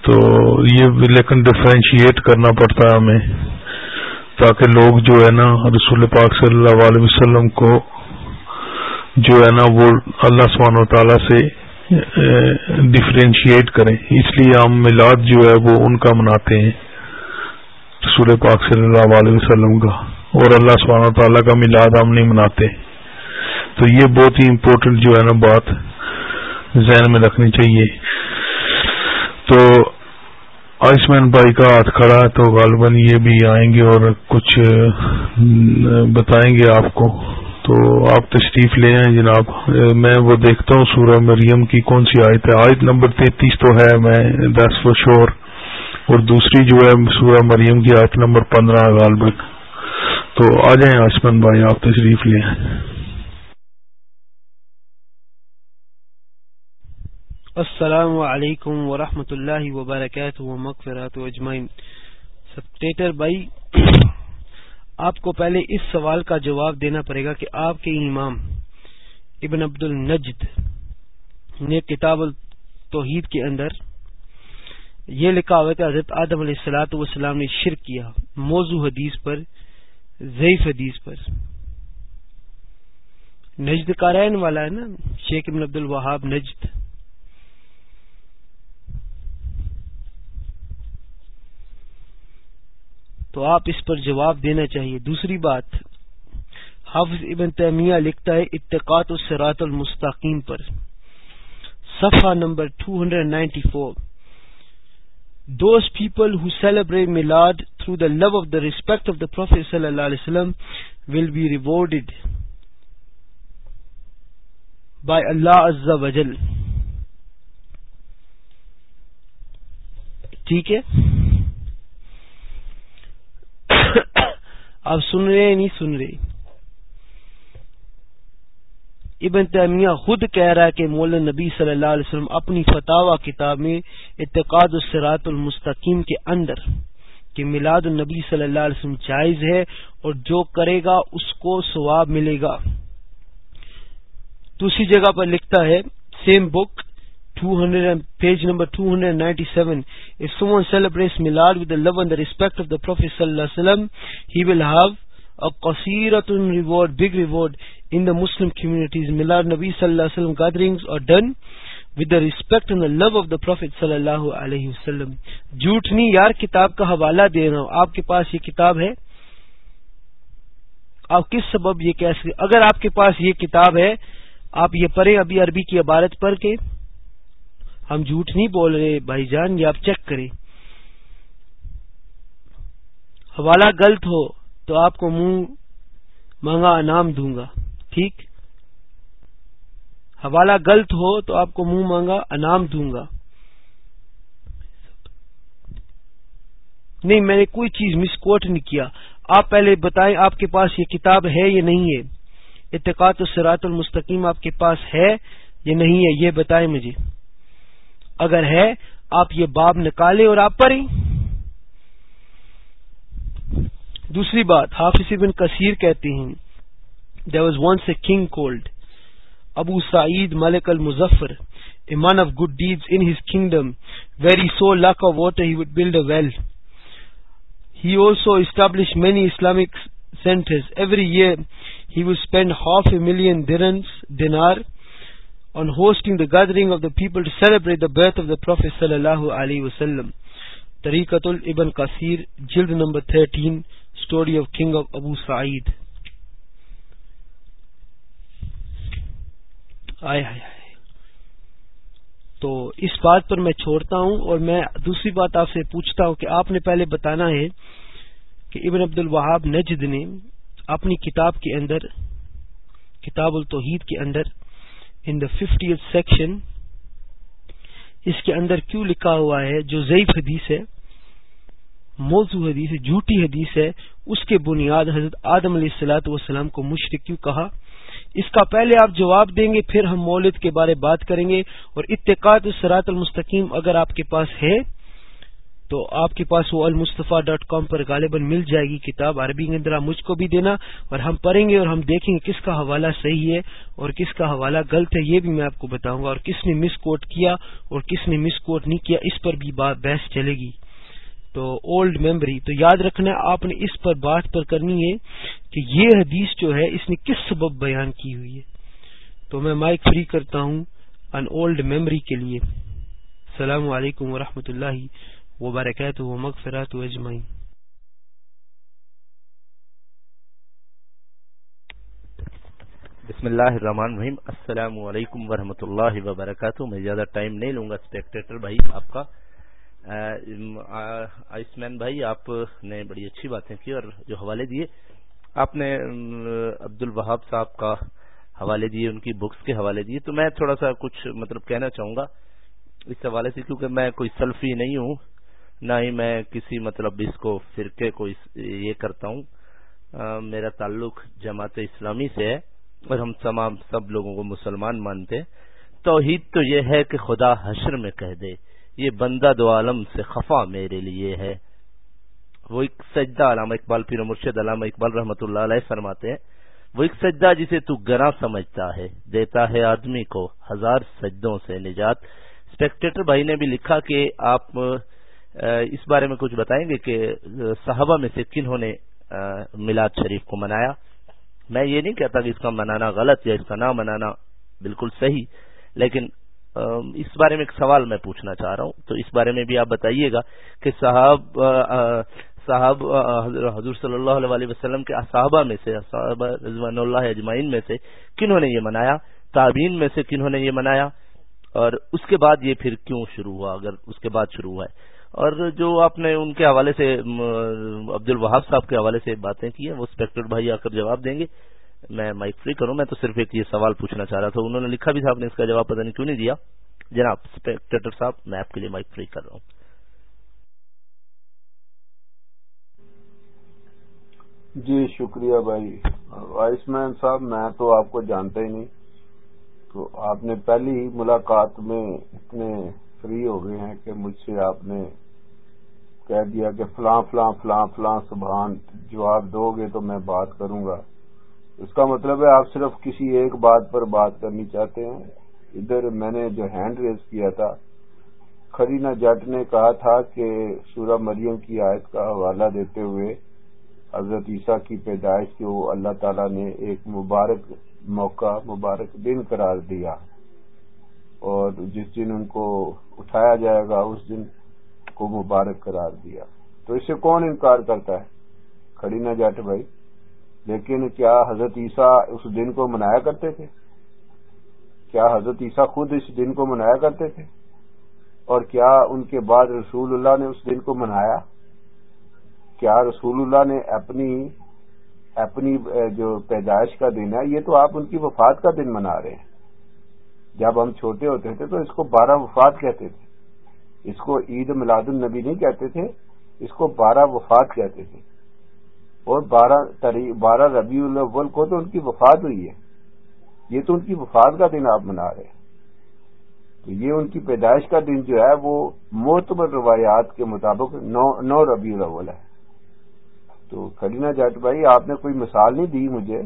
تو یہ لیکن ڈفرینشیٹ کرنا پڑتا ہے ہمیں۔ تاکہ لوگ جو ہے نا رسول پاک صلی اللہ علیہ وسلم کو جو ہے نا وہ اللہ سبحانہ و تعالی سے ڈفرینشیٹ کریں۔ اس لیے ہم میلاد جو ہے وہ ان کا مناتے ہیں رسول پاک صلی اللہ علیہ وسلم کا۔ اور اللہ سبحانہ تعالیٰ کا میلاد ہم نہیں مناتے۔ تو یہ بہت ہی امپورٹنٹ جو ہے نا بات ذہن میں رکھنی چاہیے۔ تو آیوش مین بھائی کا ہاتھ کھڑا ہے تو غالباً یہ بھی آئیں گے اور کچھ بتائیں گے آپ کو۔ تو آپ تشریف لے آئیں جناب۔ میں وہ دیکھتا ہوں سورہ مریم کی کون سی آیت ہے۔ آیت نمبر تینتیس تو ہے، میں دس فور شور اور دوسری جو ہے، سورہ مریم کی آیت نمبر پندرہ غالباً۔ تو آ جائیں آسمان بھائی، آپ تشریف لیں السلام علیکم ورحمۃ اللہ وبرکاتہ مغفرات اجمائن سپٹیٹر بھائی، آپ کو پہلے اس سوال کا جواب دینا پڑے گا کہ آپ کے امام ابن عبد النجد نے کتاب التوحید کے اندر یہ لکھا ہوا کہ حضرت آدم علیہ السلاۃ والسلام نے شرک کیا، موضوع حدیث پر، ضعیف حدیث پر۔ نجد کارائن والا ہے نا، شیخ ابن عبد الوہاب نجد۔ تو آپ اس پر جواب دینا چاہیے دوسری بات حافظ ابن تیمیہ لکھتا ہے اتقاط السرات المستقیم پر صفحہ number 294 those people who celebrate Milad through the love of the respect of the Prophet ﷺ will be rewarded by Allah Azza wa Jal. ٹھیک ہے آپ سن رہے ہیں نہیں سن رہے؟ ابن تیمیہ خود کہہ رہا ہے کہ مولا نبی صلی اللہ علیہ وسلم اپنی فتح کتاب میں اتقاد السرات المستقیم کے اندر کہ میلاد النبی صلی اللہ علیہ وسلم جائز ہے اور جو کرے گا اس کو ثواب ملے گا۔ دوسری جگہ پر لکھتا ہے same book page number 297 if someone celebrates milad with the love and the respect of the prophet sallallahu alaihi wasallam he will have a qasiratun reward big reward in the muslim communities milad nabi sallallahu alaihi wasallam gatherings are done with the respect and the love of the prophet sallallahu alaihi wasallam جھوٹ نہیں یار کتاب کا حوالہ دے رہا ہوں آپ کے پاس یہ کتاب آپ کس سبب یہ کہہ سکتے اگر آپ کے پاس یہ کتاب ہے آپ یہ پڑھیں ابھی عربی کی عبارت پڑھ کے ہم جھوٹ نہیں بول رہے، بھائی جان، یہ آپ چیک کریں۔ حوالہ غلط ہو تو آپ کو منہ مانگا، انعام دوں گا۔ ٹھیک؟ حوالہ غلط ہو تو آپ کو منہ مانگا، انعام دوں گا۔ نہیں، میں نے کوئی چیز مس کوٹ نہیں کیا۔ آپ پہلے بتائیں، آپ کے پاس یہ کتاب ہے یا نہیں ہے؟ اتقاط سرات المستقیم آپ کے پاس ہے یا نہیں ہے، یہ بتائیں مجھے۔ اگر ہے، آپ یہ باب نکالے اور آپ پڑھیں۔ دوسری بات، حافظ بن کثیر کہتے ہیں there was once a king called Abu Said Malik al Muzaffar a man of good deed in his kingdom very so lock of water he would build a well he also establish many Islamic centres every year he would spend half a million dinar on hosting the gathering of the people to celebrate the birth of the Prophet sallallahu alaihi wasallam. Tariqatul Ibn Qasir, Jild number 13, story of King of Abu Sa'id. آئے آئے آئے تو اس بات پر میں چھوڑتا ہوں اور میں دوسری بات آپ سے پوچھتا ہوں کہ آپ نے پہلے بتانا ہے کہ ابن عبد الوہاب نجد نے اپنی کتاب کے اندر کتاب التوحید کے اندر ان دا ففٹی سیکشن اس کے اندر کیوں لکھا ہوا ہے؟ جو ضعیف حدیث ہے، موضوع حدیث ہے، جھوٹی حدیث ہے، اس کے بنیاد حضرت آدم علیہ السلاۃ والسلام کو مشرق کیوں کہا؟ اس کا پہلے آپ جواب دیں گے، پھر ہم مولد کے بارے بات کریں گے، اور اتقاط السرات المستقیم اگر آپ کے پاس ہے تو آپ کے پاس وہ المصطفیٰ ڈاٹ کام پر غالباً مل جائے گی کتاب۔ عربی کے اندر مجھ کو بھی دینا اور ہم پڑھیں گے اور ہم دیکھیں گے کس کا حوالہ صحیح ہے اور کس کا حوالہ غلط ہے، یہ بھی میں آپ کو بتاؤں گا۔ اور کس نے مس کوٹ کیا اور کس نے مس کوٹ نہیں کیا، اس پر بھی بحث چلے گی۔ تو اولڈ میموری تو یاد رکھنا آپ نے اس پر بات پر کرنی ہے کہ یہ حدیث جو ہے، اس نے کس سبب بیان کی ہوئی ہے۔ تو میں مائک فری کرتا ہوں ان اولڈ میموری کے لیے۔ السلام علیکم ورحمۃ اللہ وبركاته ومغفراته أجمعين. بسم اللہ الرحمن الرحیم. السلام علیکم ورحمۃ اللہ وبرکاتہ. میں زیادہ ٹائم نہیں لوں گا اسپیکٹیٹر بھائی آپ کا. آئس مین بھائی، آپ نے بڑی اچھی باتیں کی اور جو حوالے دیے، آپ نے عبد الوہاب صاحب کا حوالے دیے، ان کی بکس کے حوالے دیے، تو میں تھوڑا سا کچھ مطلب کہنا چاہوں گا اس حوالے سے کیونکہ میں کوئی سلفی نہیں ہوں نہ ہی میں کسی مطلب اس کو فرقے کو یہ کرتا ہوں۔ میرا تعلق جماعت اسلامی سے ہے اور ہم تمام سب لوگوں کو مسلمان مانتے توحید تو یہ ہے کہ خدا حشر میں کہہ دے۔ یہ بندہ دو عالم سے خفا میرے لیے ہے۔ وہ ایک سجدہ علامہ اقبال پیر مرشد علامہ اقبال رحمۃ اللہ علیہ فرماتے ہیں، وہ ایک سجدہ جسے تو گنا سمجھتا ہے، دیتا ہے آدمی کو ہزار سجدوں سے نجات۔ اسپیکٹیٹر بھائی نے بھی لکھا کہ آپ اس بارے میں کچھ بتائیں گے کہ صحابہ میں سے کنہوں نے میلاد شریف کو منایا؟ میں یہ نہیں کہتا کہ اس کا منانا غلط یا اس کا نہ منانا بالکل صحیح، لیکن اس بارے میں ایک سوال میں پوچھنا چاہ رہا ہوں۔ تو اس بارے میں بھی آپ بتائیے گا کہ صاحب صاحب حضور صلی اللہ علیہ وسلم کے صحابہ میں سے صحابہ رضوان اللہ اجمعین میں سے کنہوں نے یہ منایا؟ تعبین میں سے کنہوں نے یہ منایا؟ اور اس کے بعد یہ پھر کیوں شروع ہوا؟ اگر اس کے بعد شروع ہوا ہے۔ اور جو آپ نے ان کے حوالے سے عبد الوہاب صاحب کے حوالے سے باتیں کی ہیں، وہ اسپیکٹر بھائی آ کر جواب دیں گے۔ میں مائک فری کروں، میں تو صرف ایک یہ سوال پوچھنا چاہ رہا تھا۔ انہوں نے لکھا بھی تھا، آپ نے اس کا جواب پتہ نہیں کیوں نہیں دیا۔ جناب اسپیکٹر صاحب، میں آپ کے لیے مائک فری کر رہا ہوں۔ جی شکریہ بھائی۔ وائس مین صاحب، میں تو آپ کو جانتا ہی نہیں۔ تو آپ نے پہلی ملاقات میں اتنے فری ہو گئے ہیں کہ مجھ سے آپ نے کہہ دیا کہ فلاں فلاں فلاں فلاں سبحان، جواب دو گے تو میں بات کروں گا۔ اس کا مطلب ہے آپ صرف کسی ایک بات پر بات کرنی چاہتے ہیں۔ ادھر میں نے جو ہینڈ ریز کیا تھا خرینا جٹ نے کہا تھا کہ سورہ مریم کی آیت کا حوالہ دیتے ہوئے حضرت عیسیٰ کی پیدائش کو اللہ تعالی نے ایک مبارک موقع، مبارک دن قرار دیا۔ اور جس دن ان کو اٹھایا جائے گا، اس دن کو مبارک قرار دیا۔ تو اس سے کون انکار کرتا ہے؟ کھڑی نہ جاٹ بھائی۔ لیکن کیا حضرت عیسیٰ اس دن کو منایا کرتے تھے؟ کیا حضرت عیسیٰ خود اس دن کو منایا کرتے تھے؟ اور کیا ان کے بعد رسول اللہ نے اس دن کو منایا؟ کیا رسول اللہ نے اپنی اپنی جو پیدائش کا دن ہے، یہ تو آپ ان کی وفات کا دن منا رہے ہیں۔ جب ہم چھوٹے ہوتے تھے تو اس کو بارہ وفات کہتے تھے۔ اس کو عید میلاد النبی نہیں کہتے تھے، اس کو بارہ وفات کہتے تھے۔ اور بارہ بارہ ربیع الاول کو تو ان کی وفات ہوئی ہے۔ یہ تو ان کی وفات کا دن آپ منا رہے ہیں۔ تو یہ ان کی پیدائش کا دن جو ہے، وہ معتبر روایات کے مطابق نو ربیع الاول ہے۔ تو کرینا جٹ بھائی، آپ نے کوئی مثال نہیں دی مجھے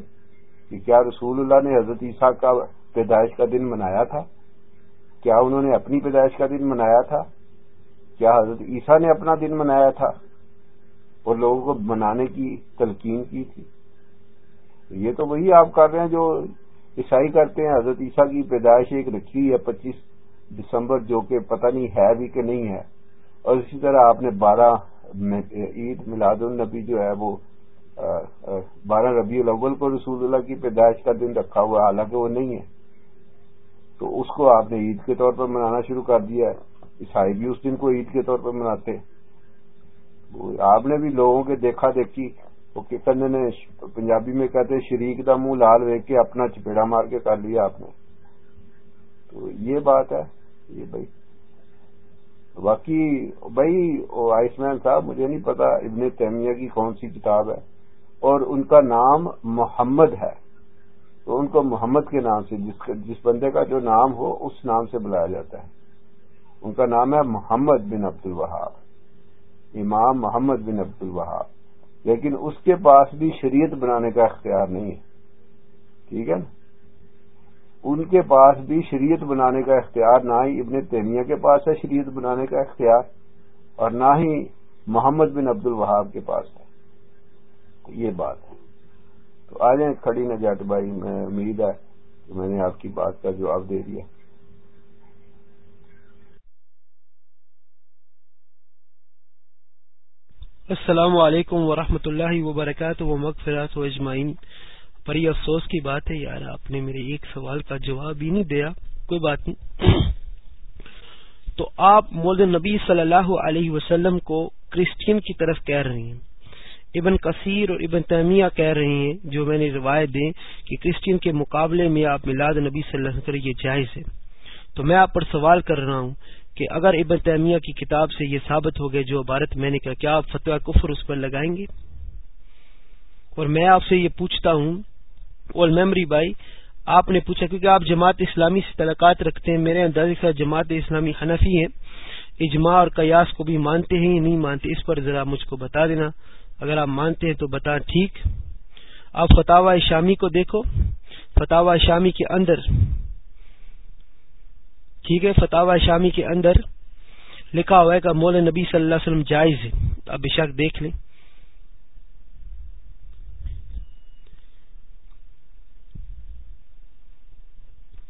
کہ کیا رسول اللہ نے حضرت عیسیٰ کا پیدائش کا دن منایا تھا؟ کیا انہوں نے اپنی پیدائش کا دن منایا تھا؟ کیا حضرت عیسیٰ نے اپنا دن منایا تھا اور لوگوں کو منانے کی، تلقین کی تھی؟ یہ تو وہی آپ کر رہے ہیں جو عیسائی کرتے ہیں۔ حضرت عیسیٰ کی پیدائش ایک رکھی ہے، پچیس دسمبر، جو کہ پتہ نہیں ہے بھی کہ نہیں ہے۔ اور اسی طرح آپ نے بارہ عید میلاد النبی جو ہے وہ بارہ ربیع الاول کو رسول اللہ کی پیدائش کا دن رکھا ہوا حالانکہ وہ نہیں ہے۔ تو اس کو آپ نے عید کے طور پر منانا شروع کر دیا ہے۔ عیسائی بھی اس دن کو عید کے طور پر مناتے آپ نے بھی لوگوں کے دیکھا دیکھی، وہ کتنے نے پنجابی میں کہتے شریک دا منہ لال ویک کے اپنا چپیڑا مار کے کر لیا آپ نے۔ تو یہ بات ہے، یہ بھائی۔ باقی بھائی آئس مین صاحب، مجھے نہیں پتا ابن تیمیہ کی کون سی کتاب ہے، اور ان کا نام محمد ہے۔ تو ان کو محمد کے نام سے، جس جس بندے کا جو نام ہو، اس نام سے بلایا جاتا ہے۔ ان کا نام ہے محمد بن عبد الوہاب۔ امام محمد بن عبد الوہاب۔ لیکن اس کے پاس بھی شریعت بنانے کا اختیار نہیں ہے۔ ٹھیک ہے نا؟ ان کے پاس بھی شریعت بنانے کا اختیار نہ ہی ابن تیمیہ کے پاس ہے شریعت بنانے کا اختیار، اور نہ ہی محمد بن عبد الوہاب کے پاس ہے۔ یہ بات ہے۔ تو آ جائیں کھڑی نہ بھائی، میں امید ہے کہ میں نے آپ کی بات کا جواب دے دیا۔ السلام علیکم ورحمۃ اللہ وبرکاتہ و مغفرات و اجمائین بڑی افسوس کی بات ہے یار، آپ نے میرے ایک سوال کا جواب ہی نہیں دیا۔ کوئی بات نہیں۔ تو آپ مولد نبی صلی اللہ علیہ وسلم کو کرسچین کی طرف کہہ رہے ہیں۔ ابن کثیر اور ابن تیمیہ کہہ رہے ہیں، جو میں نے روایت دیں کہ کرسچین کے مقابلے میں آپ میلاد نبی صلی اللہ علیہ وسلم یہ جائز ہے۔ تو میں آپ پر سوال کر رہا ہوں کہ اگر ابن تیمیہ کی کتاب سے یہ ثابت ہو گئے جو عبارت میں نے کہا، کیا آپ فتویٰ کفر اس پر لگائیں گے؟ اور میں آپ سے یہ پوچھتا ہوں، اور میمری بھائی آپ نے پوچھا کیونکہ آپ جماعت اسلامی سے تعلقات رکھتے ہیں؟ میرے اندازے سے جماعت اسلامی حنفی ہے اجماع اور قیاس کو بھی مانتے ہیں یا نہیں مانتے، اس پر ذرا مجھ کو بتا دینا۔ اگر آپ مانتے ہیں تو بتا، ٹھیک۔ آپ فتح شامی کو دیکھو۔ فتح شامی کے اندر ٹھیک ہے فتح شامی کے اندر لکھا ہوا ہے کہ مول نبی صلی اللہ علیہ وسلم جائز ہے آپ بے شک دیکھ لیں۔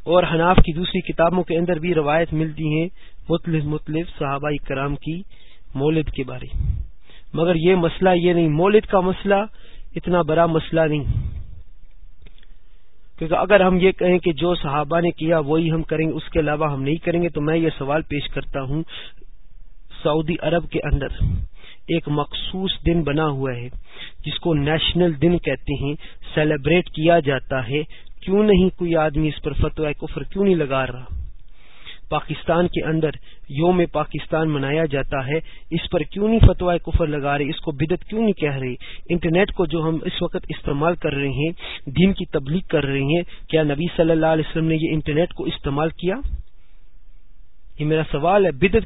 اور حناف کی دوسری کتابوں کے اندر بھی روایت ملتی ہیں مطلف مطلف صحابہ کرام کی مولد کے بارے۔ مگر یہ مسئلہ یہ نہیں، مولد کا مسئلہ اتنا بڑا مسئلہ نہیں۔ کیونکہ اگر ہم یہ کہیں کہ جو صحابہ نے کیا وہی ہم کریں گے، اس کے علاوہ ہم نہیں کریں گے، تو میں یہ سوال پیش کرتا ہوں سعودی عرب کے اندر ایک مخصوص دن بنا ہوا ہے، جس کو نیشنل دن کہتے ہیں، سیلیبریٹ کیا جاتا ہے۔ کیوں نہیں کوئی آدمی اس پر فتویٰ کفر کیوں نہیں لگا رہا؟ پاکستان کے اندر یوم پاکستان منایا جاتا ہے، اس پر کیوں نہیں فتوائے کفر لگا رہے، اس کو بدت کیوں نہیں کہہ رہے؟ انٹرنیٹ کو جو ہم اس وقت استعمال کر رہے ہیں، دین کی تبلیغ کر رہے ہیں، کیا نبی صلی اللہ علیہ وسلم نے یہ انٹرنیٹ کو استعمال کیا؟ یہ میرا سوال ہے بدت